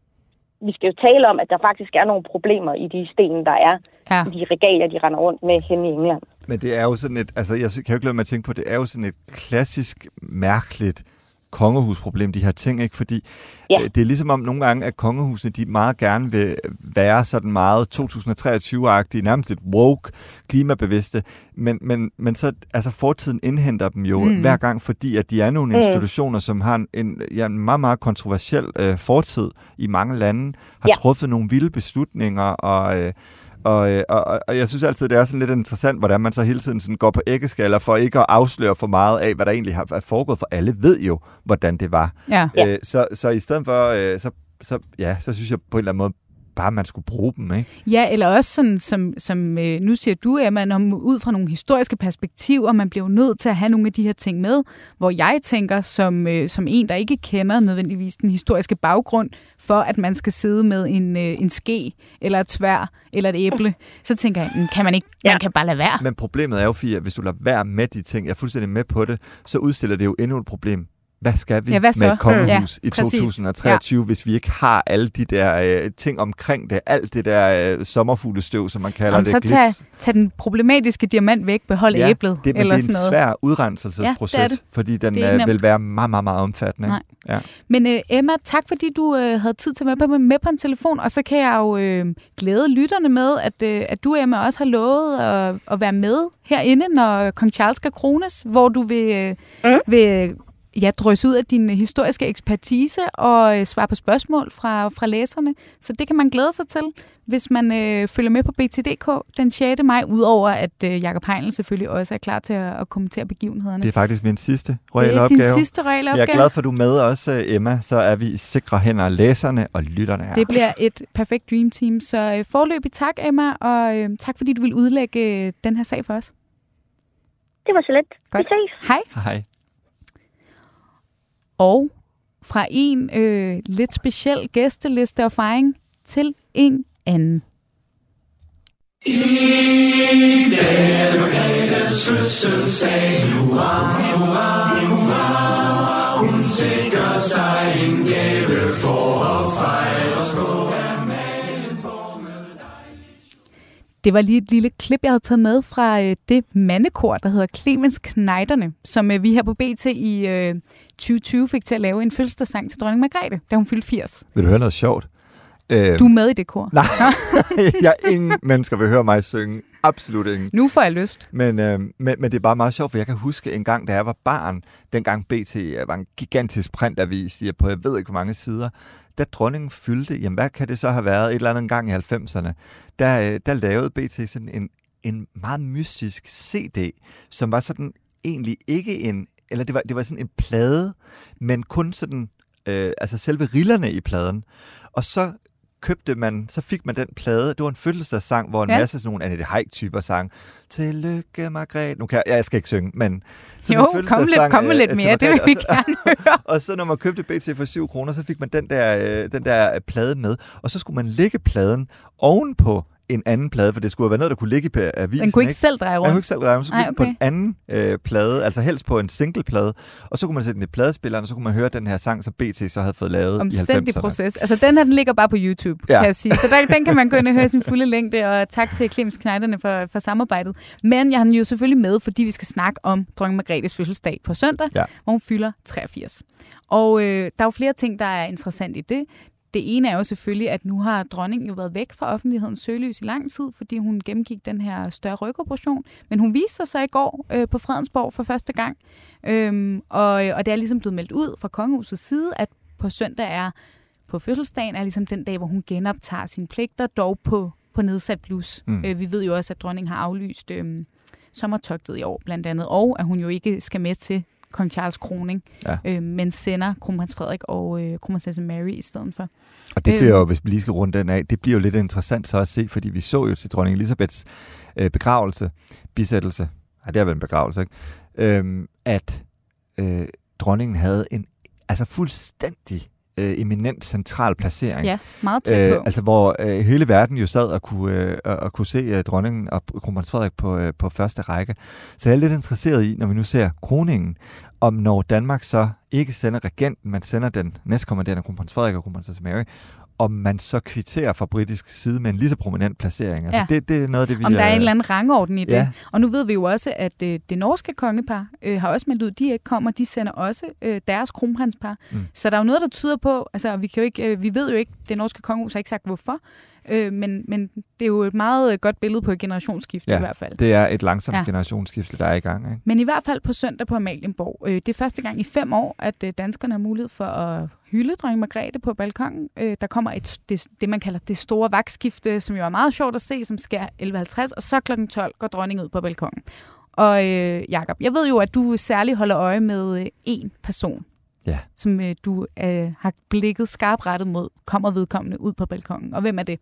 vi skal jo tale om, at der faktisk er nogle problemer i de sten, der er Ja. i de regalier, de render rundt med hen i England. Men det er jo sådan et, altså jeg kan jo ikke lade mig at tænke på, det er jo sådan et klassisk, mærkeligt kongehusproblem, de her ting, ikke? Fordi Ja. øh, det er ligesom om nogle gange, at kongehusene, de meget gerne vil være sådan meget 2023-agtige, nærmest lidt woke, klimabevidste, men, men, men så, altså fortiden indhenter dem jo Mm. hver gang, fordi at de er nogle Mm. institutioner, som har en, en, ja, en meget, meget kontroversiel øh, fortid i mange lande, har Ja. truffet nogle vilde beslutninger, og... Øh, og, øh, og, og- og jeg synes altid, det er sådan lidt interessant, hvordan man så hele tiden sådan går på æggeskaller for ikke at afsløre for meget af, hvad der egentlig har foregået, for alle ved jo, hvordan det var. Ja. Øh, så, så i stedet for, øh, så, så, ja, så synes jeg på en eller anden måde, bare man skulle bruge dem, ikke? Ja, eller også sådan, som, som øh, nu siger du, Emma, når man ud fra nogle historiske perspektiver, man bliver jo nødt til at have nogle af de her ting med, hvor jeg tænker, som, øh, som en, der ikke kender nødvendigvis den historiske baggrund, for at man skal sidde med en, øh, en ske, eller et svær, eller et æble, så tænker jeg, "Mm, kan man ikke, man Ja. kan bare lade være. Men problemet er jo, Fie, at hvis du lader være med de ting, jeg er fuldstændig med på det, så udstiller det jo endnu et problem. Hvad skal vi Ja, hvad så? med et kongehus Ja, i præcis. 2023, hvis vi ikke har alle de der øh, ting omkring det, alt det der øh, sommerfuglestøv, som man kalder Jamen, det, så tag, tag den problematiske diamant væk, behold Ja, æblet, det, eller det er en sådan noget. svær udrenselsesproces, Ja, det er det. fordi den Det er øh, vil være meget, meget, meget omfattende. Nej. Ja. Men øh, Emma, tak fordi du øh, havde tid til at være med, med på en telefon, og så kan jeg jo øh, glæde lytterne med, at, øh, at du, Emma, også har lovet at, at være med herinde, når Kong Charles skal krones, hvor du vil, øh, Mm. vil ja, drøse ud af din historiske ekspertise og øh, svare på spørgsmål fra, fra læserne. Så det kan man glæde sig til, hvis man øh, følger med på BTDK den 6. maj, udover at øh, Jakob Heinl selvfølgelig også er klar til at, at kommentere begivenhederne. Det er faktisk min sidste det royale er opgave. din sidste reelle Jeg er opgave. glad for, at du er med også, Emma. Så er vi i sikre hænder, læserne og lytterne her. Det bliver et perfekt dream team. Så øh, forløbig tak, Emma, og øh, tak fordi du vil udlægge øh, den her sag for os. Det var så let. Godt. Vi ses. Hej. Hej. Og fra en øh, lidt speciel gæsteliste og fejring til en anden. Det var lige et lille klip, jeg havde taget med fra øh, det mandekor, der hedder Clemens Kneiderne, som øh, vi her på BT i øh, 2020 fik til at lave en fødselsdagssang til dronning Margrethe, da hun fyldte 80. Vil du høre noget sjovt? Øh, Du er med i det kor. Nej, jeg ingen mennesker vil høre mig synge. Absolut ingen. Nu får jeg lyst. Men, øh, men, men det er bare meget sjovt, for jeg kan huske en gang, da jeg var barn, dengang BT var en gigantisk printavis jeg på jeg ved ikke hvor mange sider, da dronningen fyldte, jamen hvad kan det så have været, et eller andet gang i 90'erne, der, øh, der lavede BT sådan en, en meget mystisk CD, som var sådan egentlig ikke en, eller det var, det var sådan en plade, men kun sådan, øh, altså selve rillerne i pladen. Og så købte man, så fik man den plade. Det var en fødselsdagssang, hvor en Ja. masse sådan nogle Annette Haik-typer sang. Tillykke, Margrethe. Nu kan jeg, jeg skal ikke synge, men... sådan Jo, kom lidt, kom øh, lidt mere. Det vil vi. Og så- gerne høre. og så når man købte BT for 7 kroner, så fik man den der, øh, den der øh, plade med. Og så skulle man lægge pladen ovenpå en anden plade, for det skulle være noget, der kunne ligge på avisen. Den kunne ikke selv dreje Man kunne rundt. ikke selv regne, så skulle Ej, okay. på en anden øh, plade, altså helst på en singleplade, og så kunne man sætte den i pladespilleren, og så kunne man høre den her sang, som BT så havde fået lavet i Omstændig 90'erne. proces. Altså, den her, den ligger bare på YouTube, ja. Kan jeg sige. Så der, den kan man gå ind og høre sin fulde længde, og tak til Clemens Kneiderne for, for samarbejdet. Men jeg har den jo selvfølgelig med, fordi vi skal snakke om dronning Margrethes fødselsdag på søndag, Ja. hvor hun fylder 83. Og øh, der er jo flere ting, der er interessant i det. Det ene er jo selvfølgelig, at nu har dronningen jo været væk fra offentlighedens søgelys i lang tid, fordi hun gennemgik den her større rygoperation. Men hun viste sig så i går øh, på Fredensborg for første gang. Øhm, og, og det er ligesom blevet meldt ud fra kongehusets side, at på søndag er på fødselsdagen er ligesom den dag, hvor hun genoptager sine pligter, dog på, på nedsat blus. Mm. Øh, vi ved jo også, at dronningen har aflyst øh, sommertogtet i år, blandt andet, og at hun jo ikke skal med til kong Charles kroning, Ja. øh, men sender kronprins Frederik og øh, kronprinsesse Mary i stedet for. Og det Øh. bliver jo, hvis vi lige skal runde den af, det bliver jo lidt interessant så at se, fordi vi så jo til dronning Elisabeths øh, begravelse, bisættelse, ja, det er vel en begravelse, ikke? Øhm, at øh, dronningen havde en altså fuldstændig øh, eminent central placering. Ja, meget tæt på. Øh, altså hvor øh, hele verden jo sad og kunne, øh, og, og kunne se øh, dronningen og kronprins Frederik på, øh, på første række. Så jeg er lidt interesseret i, når vi nu ser kroningen, om når Danmark så ikke sender regenten, man sender den næstkommanderende kronprins Frederik og kronprinsesse Mary, om man så kvitterer fra britisk side med en lige så prominent placering. Altså Ja. det, det er noget det, vi... Om der er øh, en eller anden rangorden i det. Ja. Og nu ved vi jo også, at øh, det norske kongepar øh, har også meldt ud, de ikke kommer. De sender også øh, deres kronprinspar. Mm. Så der er jo noget, der tyder på, altså vi, kan jo ikke, øh, vi ved jo ikke, det norske kongehus har ikke sagt hvorfor, øh, men, men det er jo et meget øh, godt billede på et generationsskifte Ja, i hvert fald. Det er et langsomt Ja. generationsskifte, der er i gang. Ikke? Men i hvert fald på søndag på Amalienborg. Øh, det er første gang i fem år, at øh, danskerne har mulighed for at hylde dronning Margrethe på balkongen. Øh, der kommer et, det, det, man kalder det store vagtskifte, som jo er meget sjovt at se, som sker 11.50, og så kl. 12 går dronningen ud på balkongen. Og øh, Jakob, jeg ved jo, at du særligt holder øje med øh, en person, Ja. som øh, du øh, har blikket skarpt rettet mod, kommer vedkommende ud på balkongen. Og hvem er det?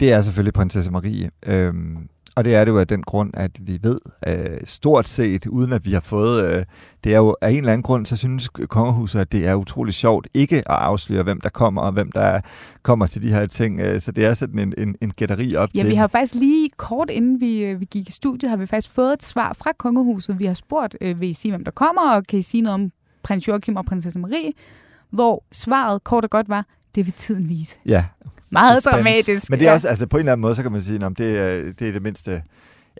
Det er selvfølgelig prinsesse Marie. Øhm, og det er det jo af den grund, at vi ved øh, stort set, uden at vi har fået... Øh, det er jo af en eller anden grund, så synes kongehuset, at det er utrolig sjovt ikke at afsløre, hvem der kommer, og hvem der kommer til de her ting. Øh, så det er sådan en, en, en gætteri op Ja, til. vi har faktisk lige kort inden vi, øh, vi gik i studiet, har vi faktisk fået et svar fra kongehuset. Vi har spurgt, øh, vil I sige, hvem der kommer, og kan I sige noget om prins Joachim og prinsesse Marie? Hvor svaret kort og godt var, det vil tiden vise. Ja, Meget suspense. dramatisk. Men det er også, altså på en eller anden måde, så kan man sige, at det, er- det er det mindste,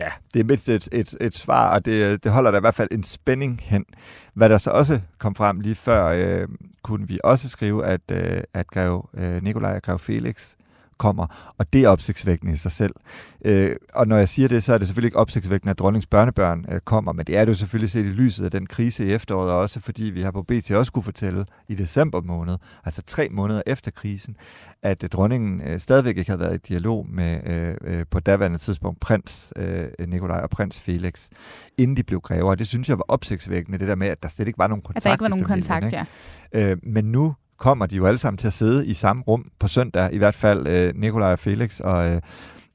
ja, det er mindst et, et, et svar, og det, det holder der i hvert fald en spænding hen. Hvad der så også kom frem lige før, øh, kunne vi også skrive, at, øh, at greve øh, Nikolaj og greve Felix kommer, og det er opsigtsvækkende i sig selv. Øh, og når jeg siger det, så er det selvfølgelig ikke opsigtsvækkende, at dronningens børnebørn øh, kommer, men det er det jo selvfølgelig set i lyset af den krise i efteråret, og også fordi vi har på BT også kunne fortælle i december måned, altså tre måneder efter krisen, at øh, dronningen øh, stadigvæk ikke havde været i dialog med øh, øh, på daværende tidspunkt prins øh, Nikolaj og prins Felix, inden de blev grever. Og det synes jeg var opsigtsvækkende, det der med, at der slet ikke var nogen kontakt At der ikke var nogen familien, kontakt, ikke? ja. Øh, men nu kommer de jo alle sammen til at sidde i samme rum på søndag, i hvert fald øh, Nikolaj og Felix og, øh,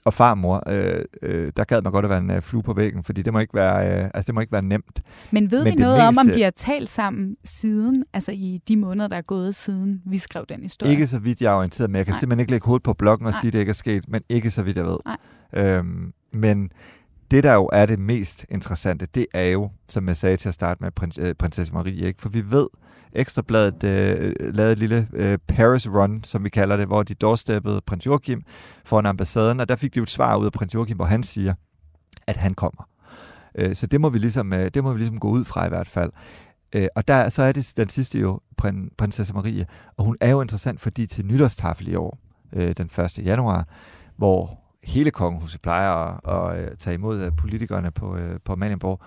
og farmor. Øh, øh, der gad man godt at være en øh, flue på væggen, fordi det må ikke være, øh, altså, det må ikke være nemt. Men ved Men vi noget om, om meste- de har talt sammen siden, altså i de måneder, der er gået siden vi skrev den historie? Ikke så vidt jeg er orienteret, men jeg kan Nej. simpelthen ikke lægge hovedet på bloggen og Nej. sige, at det ikke er sket, men ikke så vidt jeg ved. Nej. Øhm, men det, der jo er det mest interessante, det er jo, som jeg sagde til at starte med, prins, øh, prinsesse Marie, ikke? for vi ved, Ekstrabladet øh, lavede et lille øh, Paris Run, som vi kalder det, hvor de doorsteppede prins Joachim foran ambassaden, og der fik de jo et svar ud af prins Joachim, hvor han siger, at han kommer. Øh, så det må, vi ligesom, øh, det må vi ligesom gå ud fra i hvert fald. Øh, og der, så er det den sidste jo, prin, prinsesse Marie, og hun er jo interessant, fordi til nytårstafel i år, øh, den 1. januar, hvor hele kongehuset plejer at, at, at tage imod politikerne på, på Amalienborg,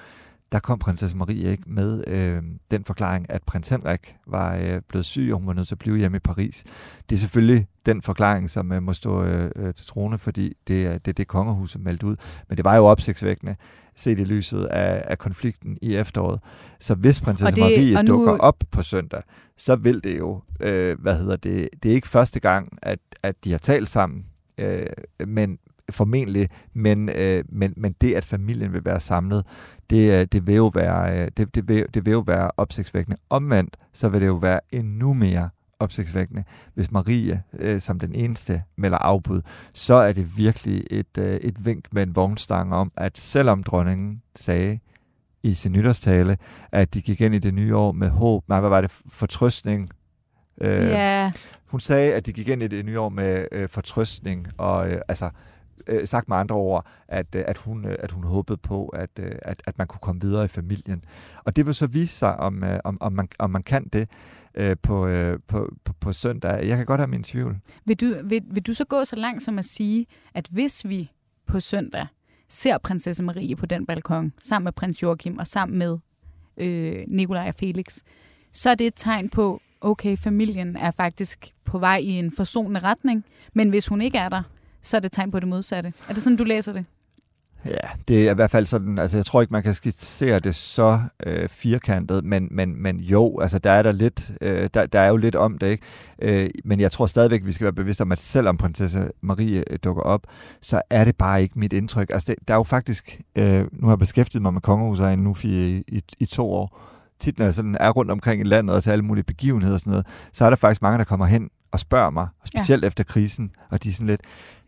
der kom prinsesse Marie ikke med øh, den forklaring, at prins Henrik var øh, blevet syg, og hun var nødt til at blive hjemme i Paris. Det er selvfølgelig den forklaring, som øh, må stå øh, øh til trone, fordi det er det, det kongehuset meldte ud. Men det var jo opsigtsvækkende, set i lyset af, af konflikten i efteråret. Så hvis prinsesse det, Marie nu... dukker op på søndag, så vil det jo, øh, hvad hedder det, det er ikke første gang, at, at de har talt sammen, øh, men formentlig, men, øh, men, men det, at familien vil være samlet, det, øh, det, vil, jo være, øh, det, det, vil, det vil jo være opsigtsvækkende. Omvendt, så vil det jo være endnu mere opsigtsvækkende, hvis Marie øh, som den eneste melder afbud, så er det virkelig et, øh, et vink med en vognstang om, at selvom dronningen sagde i sin nytårstale, at de gik ind i det nye år med håb, nej, hvad var det, fortrøstning, Øh, yeah. Hun sagde, at de gik ind i det nye år med øh, fortrøstning, og øh, altså øh, sagt med andre ord, at, øh, at, hun, øh, at hun håbede på, at, øh, at, at man kunne komme videre i familien. Og det vil så vise sig, om, øh, om, om, man, om man kan det øh, på, øh, på, på, på søndag. Jeg kan godt have min tvivl. Vil du, vil, vil du så gå så langt som at sige, at hvis vi på søndag ser prinsesse Marie på den balkon, sammen med prins Joachim og sammen med øh, Nikolaj og Felix, så er det et tegn på, okay, familien er faktisk på vej i en forsonende retning, men hvis hun ikke er der, så er det tegn på det modsatte. Er det sådan, du læser det? Ja, det er i hvert fald sådan, altså jeg tror ikke, man kan skitsere det så øh, firkantet, men, men, men jo, altså der er der lidt, øh, der, der er jo lidt om det, ikke? Øh, men jeg tror stadigvæk, vi skal være bevidste om, at selvom prinsesse Marie øh, dukker op, så er det bare ikke mit indtryk. Altså det, der er jo faktisk, øh, nu har jeg beskæftiget mig med kongehuset nu i, i, i to år, tit når jeg sådan er rundt omkring i landet og til alle mulige begivenheder og sådan noget, så er der faktisk mange, der kommer hen og spørger mig, og specielt ja. efter krisen, og de er sådan lidt...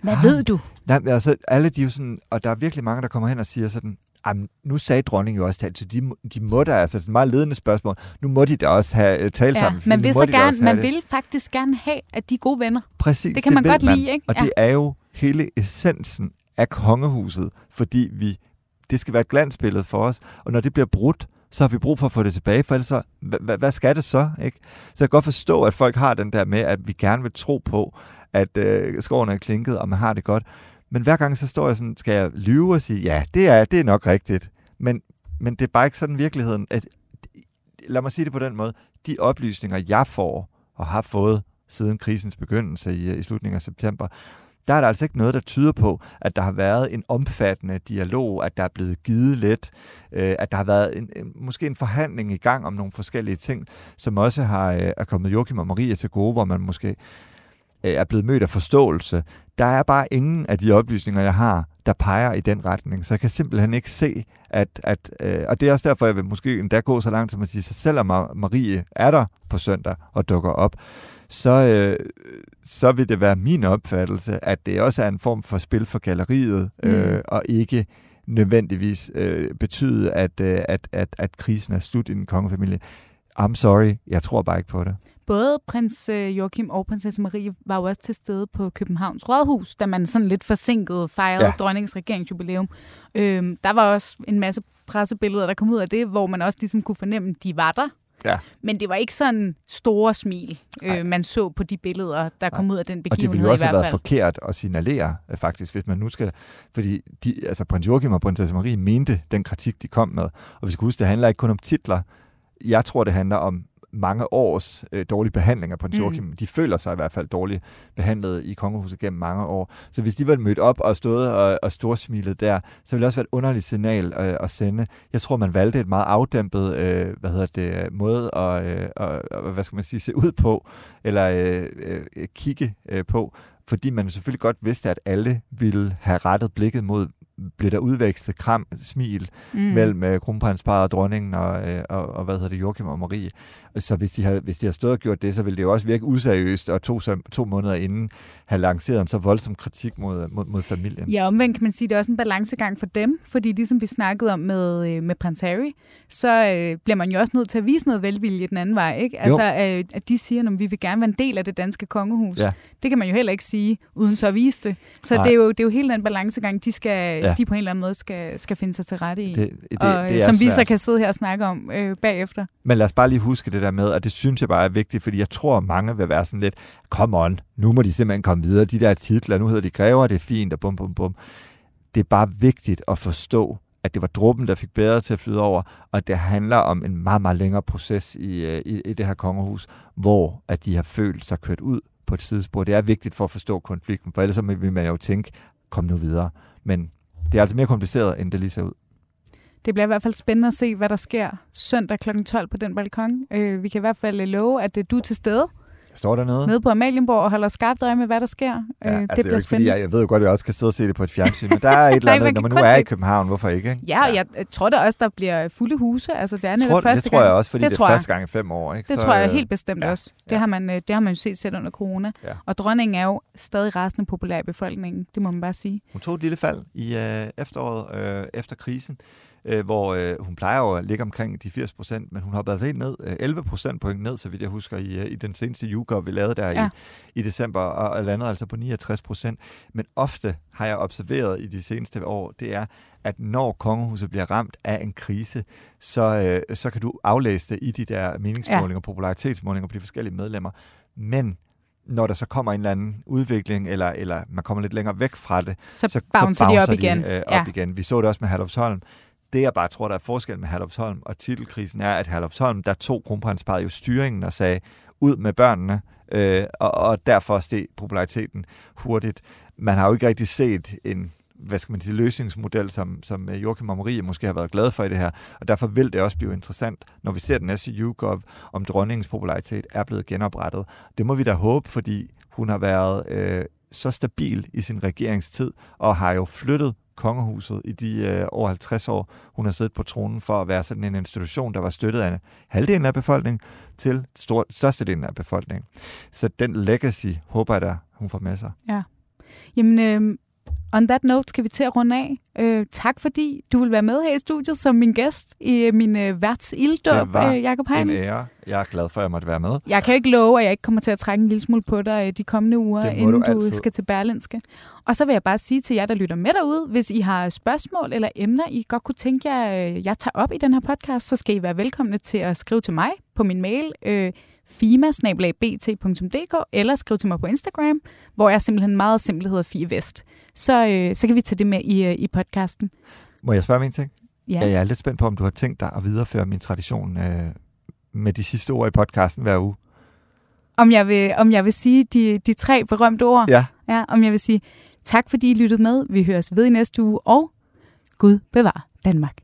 Hvad ved du? Nej, altså, alle de er jo sådan, og der er virkelig mange, der kommer hen og siger sådan, nu sagde dronningen jo også, så de, de må da, altså det er et meget ledende spørgsmål, nu må de da også have uh, talt ja, sammen. Man vil, så gerne, man vil faktisk gerne have, at de er gode venner. Præcis, det kan det man godt man. lide, ikke? Og ja. det er jo hele essensen af kongehuset, fordi vi, det skal være et glansbillede for os, og når det bliver brudt, så har vi brug for at få det tilbage, for ellers så, hvad skal det så? Ikke? Så jeg kan godt forstå, at folk har den der med, at vi gerne vil tro på, at øh, skoven er klinket, og man har det godt. Men hver gang så står jeg sådan, skal jeg lyve og sige, ja, det er, det er nok rigtigt. Men, men det er bare ikke sådan virkeligheden. At, lad mig sige det på den måde. De oplysninger, jeg får og har fået siden krisens begyndelse i, øh, i slutningen af september, der er der altså ikke noget, der tyder på, at der har været en omfattende dialog, at der er blevet givet lidt, øh, at der har været en, en, måske en forhandling i gang om nogle forskellige ting, som også har øh, er kommet Joachim og Maria til gode, hvor man måske øh, er blevet mødt af forståelse. Der er bare ingen af de oplysninger, jeg har, der peger i den retning. Så jeg kan simpelthen ikke se, at... at øh, og det er også derfor, jeg vil måske endda gå så langt som at sige, så selvom Marie er der på søndag og dukker op, så, øh, så vil det være min opfattelse, at det også er en form for spil for galleriet, øh, mm. og ikke nødvendigvis øh, betyde, at, øh, at, at, at krisen er slut i den kongefamilie. I'm sorry, jeg tror bare ikke på det. Både prins øh, Joachim og prinsesse Marie var jo også til stede på Københavns Rådhus, da man sådan lidt forsinket fejrede ja. dronningens regeringsjubilæum. Øhm, der var også en masse pressebilleder, der kom ud af det, hvor man også ligesom kunne fornemme, at de var der. Ja. Men det var ikke sådan store smil, øh, man så på de billeder, der kom ud af den begivenhed Og det ville jo også have været forkert at signalere, øh, faktisk, hvis man nu skal... Fordi de, altså, prins Joachim og prinsesse Marie mente den kritik, de kom med. Og vi skal huske, det handler ikke kun om titler. Jeg tror, det handler om mange års øh, dårlig behandling af prins Joachim. Mm. De føler sig i hvert fald dårligt behandlet i kongehuset gennem mange år. Så hvis de var mødt op og stået og, og storsmilet der, så ville det også være et underligt signal øh, at sende. Jeg tror, man valgte et meget afdæmpet øh, hvad hedder det, måde at, øh, og, hvad skal man sige, se ud på, eller øh, øh, kigge øh, på, fordi man selvfølgelig godt vidste, at alle ville have rettet blikket mod blev der udvekslet kram, smil mm. mellem uh, kronprinsparet og dronningen og, uh, og, og, hvad hedder det, Joachim og Marie. Så hvis de, havde, hvis de havde stået og gjort det, så ville det jo også virke useriøst og to, to måneder inden have lanceret en så voldsom kritik mod, mod, mod familien. Ja, omvendt kan man sige, at det er også en balancegang for dem, fordi ligesom vi snakkede om med, med prins Harry, så øh, bliver man jo også nødt til at vise noget velvilje den anden vej. Ikke? Altså, øh, at de siger, at vi vil gerne være en del af det danske kongehus. Ja. Det kan man jo heller ikke sige, uden så at vise det. Så det er, jo, det er jo hele den balancegang, de, skal, ja. de på en eller anden måde skal, skal finde sig til rette i. Det, det, og, det som svært. vi så kan sidde her og snakke om øh, bagefter. Men lad os bare lige huske det der med, og det synes jeg bare er vigtigt, fordi jeg tror, mange vil være sådan lidt, come on, nu må de simpelthen komme videre. De der titler, nu hedder de Grever, det er fint, og bum, bum, bum. Det er bare vigtigt at forstå, at det var dråben, der fik bedre til at flyde over, og at det handler om en meget, meget længere proces i, øh, i, i det her kongehus, hvor at de har følt sig kørt ud på et sidespor. Det er vigtigt for at forstå konflikten, for ellers vil man jo tænke, kom nu videre. Men det er altså mere kompliceret, end det lige ser ud. Det bliver i hvert fald spændende at se, hvad der sker søndag kl. 12 på den balkon. Øh, vi kan i hvert fald øh, love, at øh, du er til stede. Står dernede. Nede på Amalienborg og holder skarpt øje med, hvad der sker. Ja, øh, altså, det bliver spændende. Fordi jeg, jeg ved jo godt, at jeg også kan sidde og se det på et fjernsyn, men der er et eller andet, når man nu er i København, hvorfor ikke? ikke? Ja, og jeg, jeg tror da også, der bliver fulde huse. Altså, det er netop første det tror gang. jeg også, fordi det, det er første gang i fem år. Ikke? Det så, tror jeg helt bestemt ja, også. Det, ja. har man, øh, det har man jo set selv under corona. Ja. Og dronningen er jo stadig rasende populær i befolkningen, det må man bare sige. Hun tog et lille fald i øh, efteråret øh, efter krisen øh, hvor øh, hun plejer jo at ligge omkring de 80 procent, men hun har altså helt ned, øh, 11 procent point ned, så vidt jeg husker, i, øh, i den seneste YouGov, vi lavede der ja. i, i december, og, og landede altså på 69 procent. Men ofte har jeg observeret i de seneste år, det er, at når kongehuset bliver ramt af en krise, så, øh, så kan du aflæse det i de der meningsmålinger, ja. popularitetsmålinger på de forskellige medlemmer. Men når der så kommer en eller anden udvikling, eller, eller man kommer lidt længere væk fra det, så, så bouncer, så bouncer de op, de, igen. Øh, op ja. igen. Vi så det også med Herlufsholm, det, jeg bare tror, der er forskel med Herlufsholm og titelkrisen, er, at Herlufsholm, der tog kronprinsparet jo styringen og sagde, ud med børnene, øh, og, og derfor steg populariteten hurtigt. Man har jo ikke rigtig set en hvad skal man sige, løsningsmodel, som, som øh, Joachim og Marie måske har været glade for i det her. Og derfor vil det også blive interessant, når vi ser den næste YouGov, om dronningens popularitet er blevet genoprettet. Det må vi da håbe, fordi hun har været øh, så stabil i sin regeringstid, og har jo flyttet kongehuset i de øh, over 50 år, hun har siddet på tronen for at være sådan en institution, der var støttet af halvdelen af befolkningen til stor, størstedelen af befolkningen. Så den legacy håber jeg da, hun får med sig. Ja. Jamen, øh, On that note skal vi til at runde af. Øh, tak fordi du vil være med her i studiet som min gæst i øh, min øh, værts ilddåb, øh, Jakob Hein. en ære. Jeg er glad for, at jeg måtte være med. Jeg kan ikke love, at jeg ikke kommer til at trække en lille smule på dig øh, de kommende uger, inden du, du skal til Berlinske. Og så vil jeg bare sige til jer, der lytter med derude, hvis I har spørgsmål eller emner, I godt kunne tænke jer, øh, jeg tager op i den her podcast, så skal I være velkomne til at skrive til mig på min mail, øh, fima eller skriv til mig på Instagram, hvor jeg simpelthen meget simpelt hedder Fie Vest. Så, øh, så kan vi tage det med i, øh, i podcasten. Må jeg spørge mig en ting? Ja. Jeg er lidt spændt på, om du har tænkt dig at videreføre min tradition øh, med de sidste ord i podcasten hver uge. Om jeg vil, om jeg vil sige de, de tre berømte ord? Ja. ja. Om jeg vil sige tak, fordi I lyttede med. Vi høres ved i næste uge, og Gud bevar Danmark.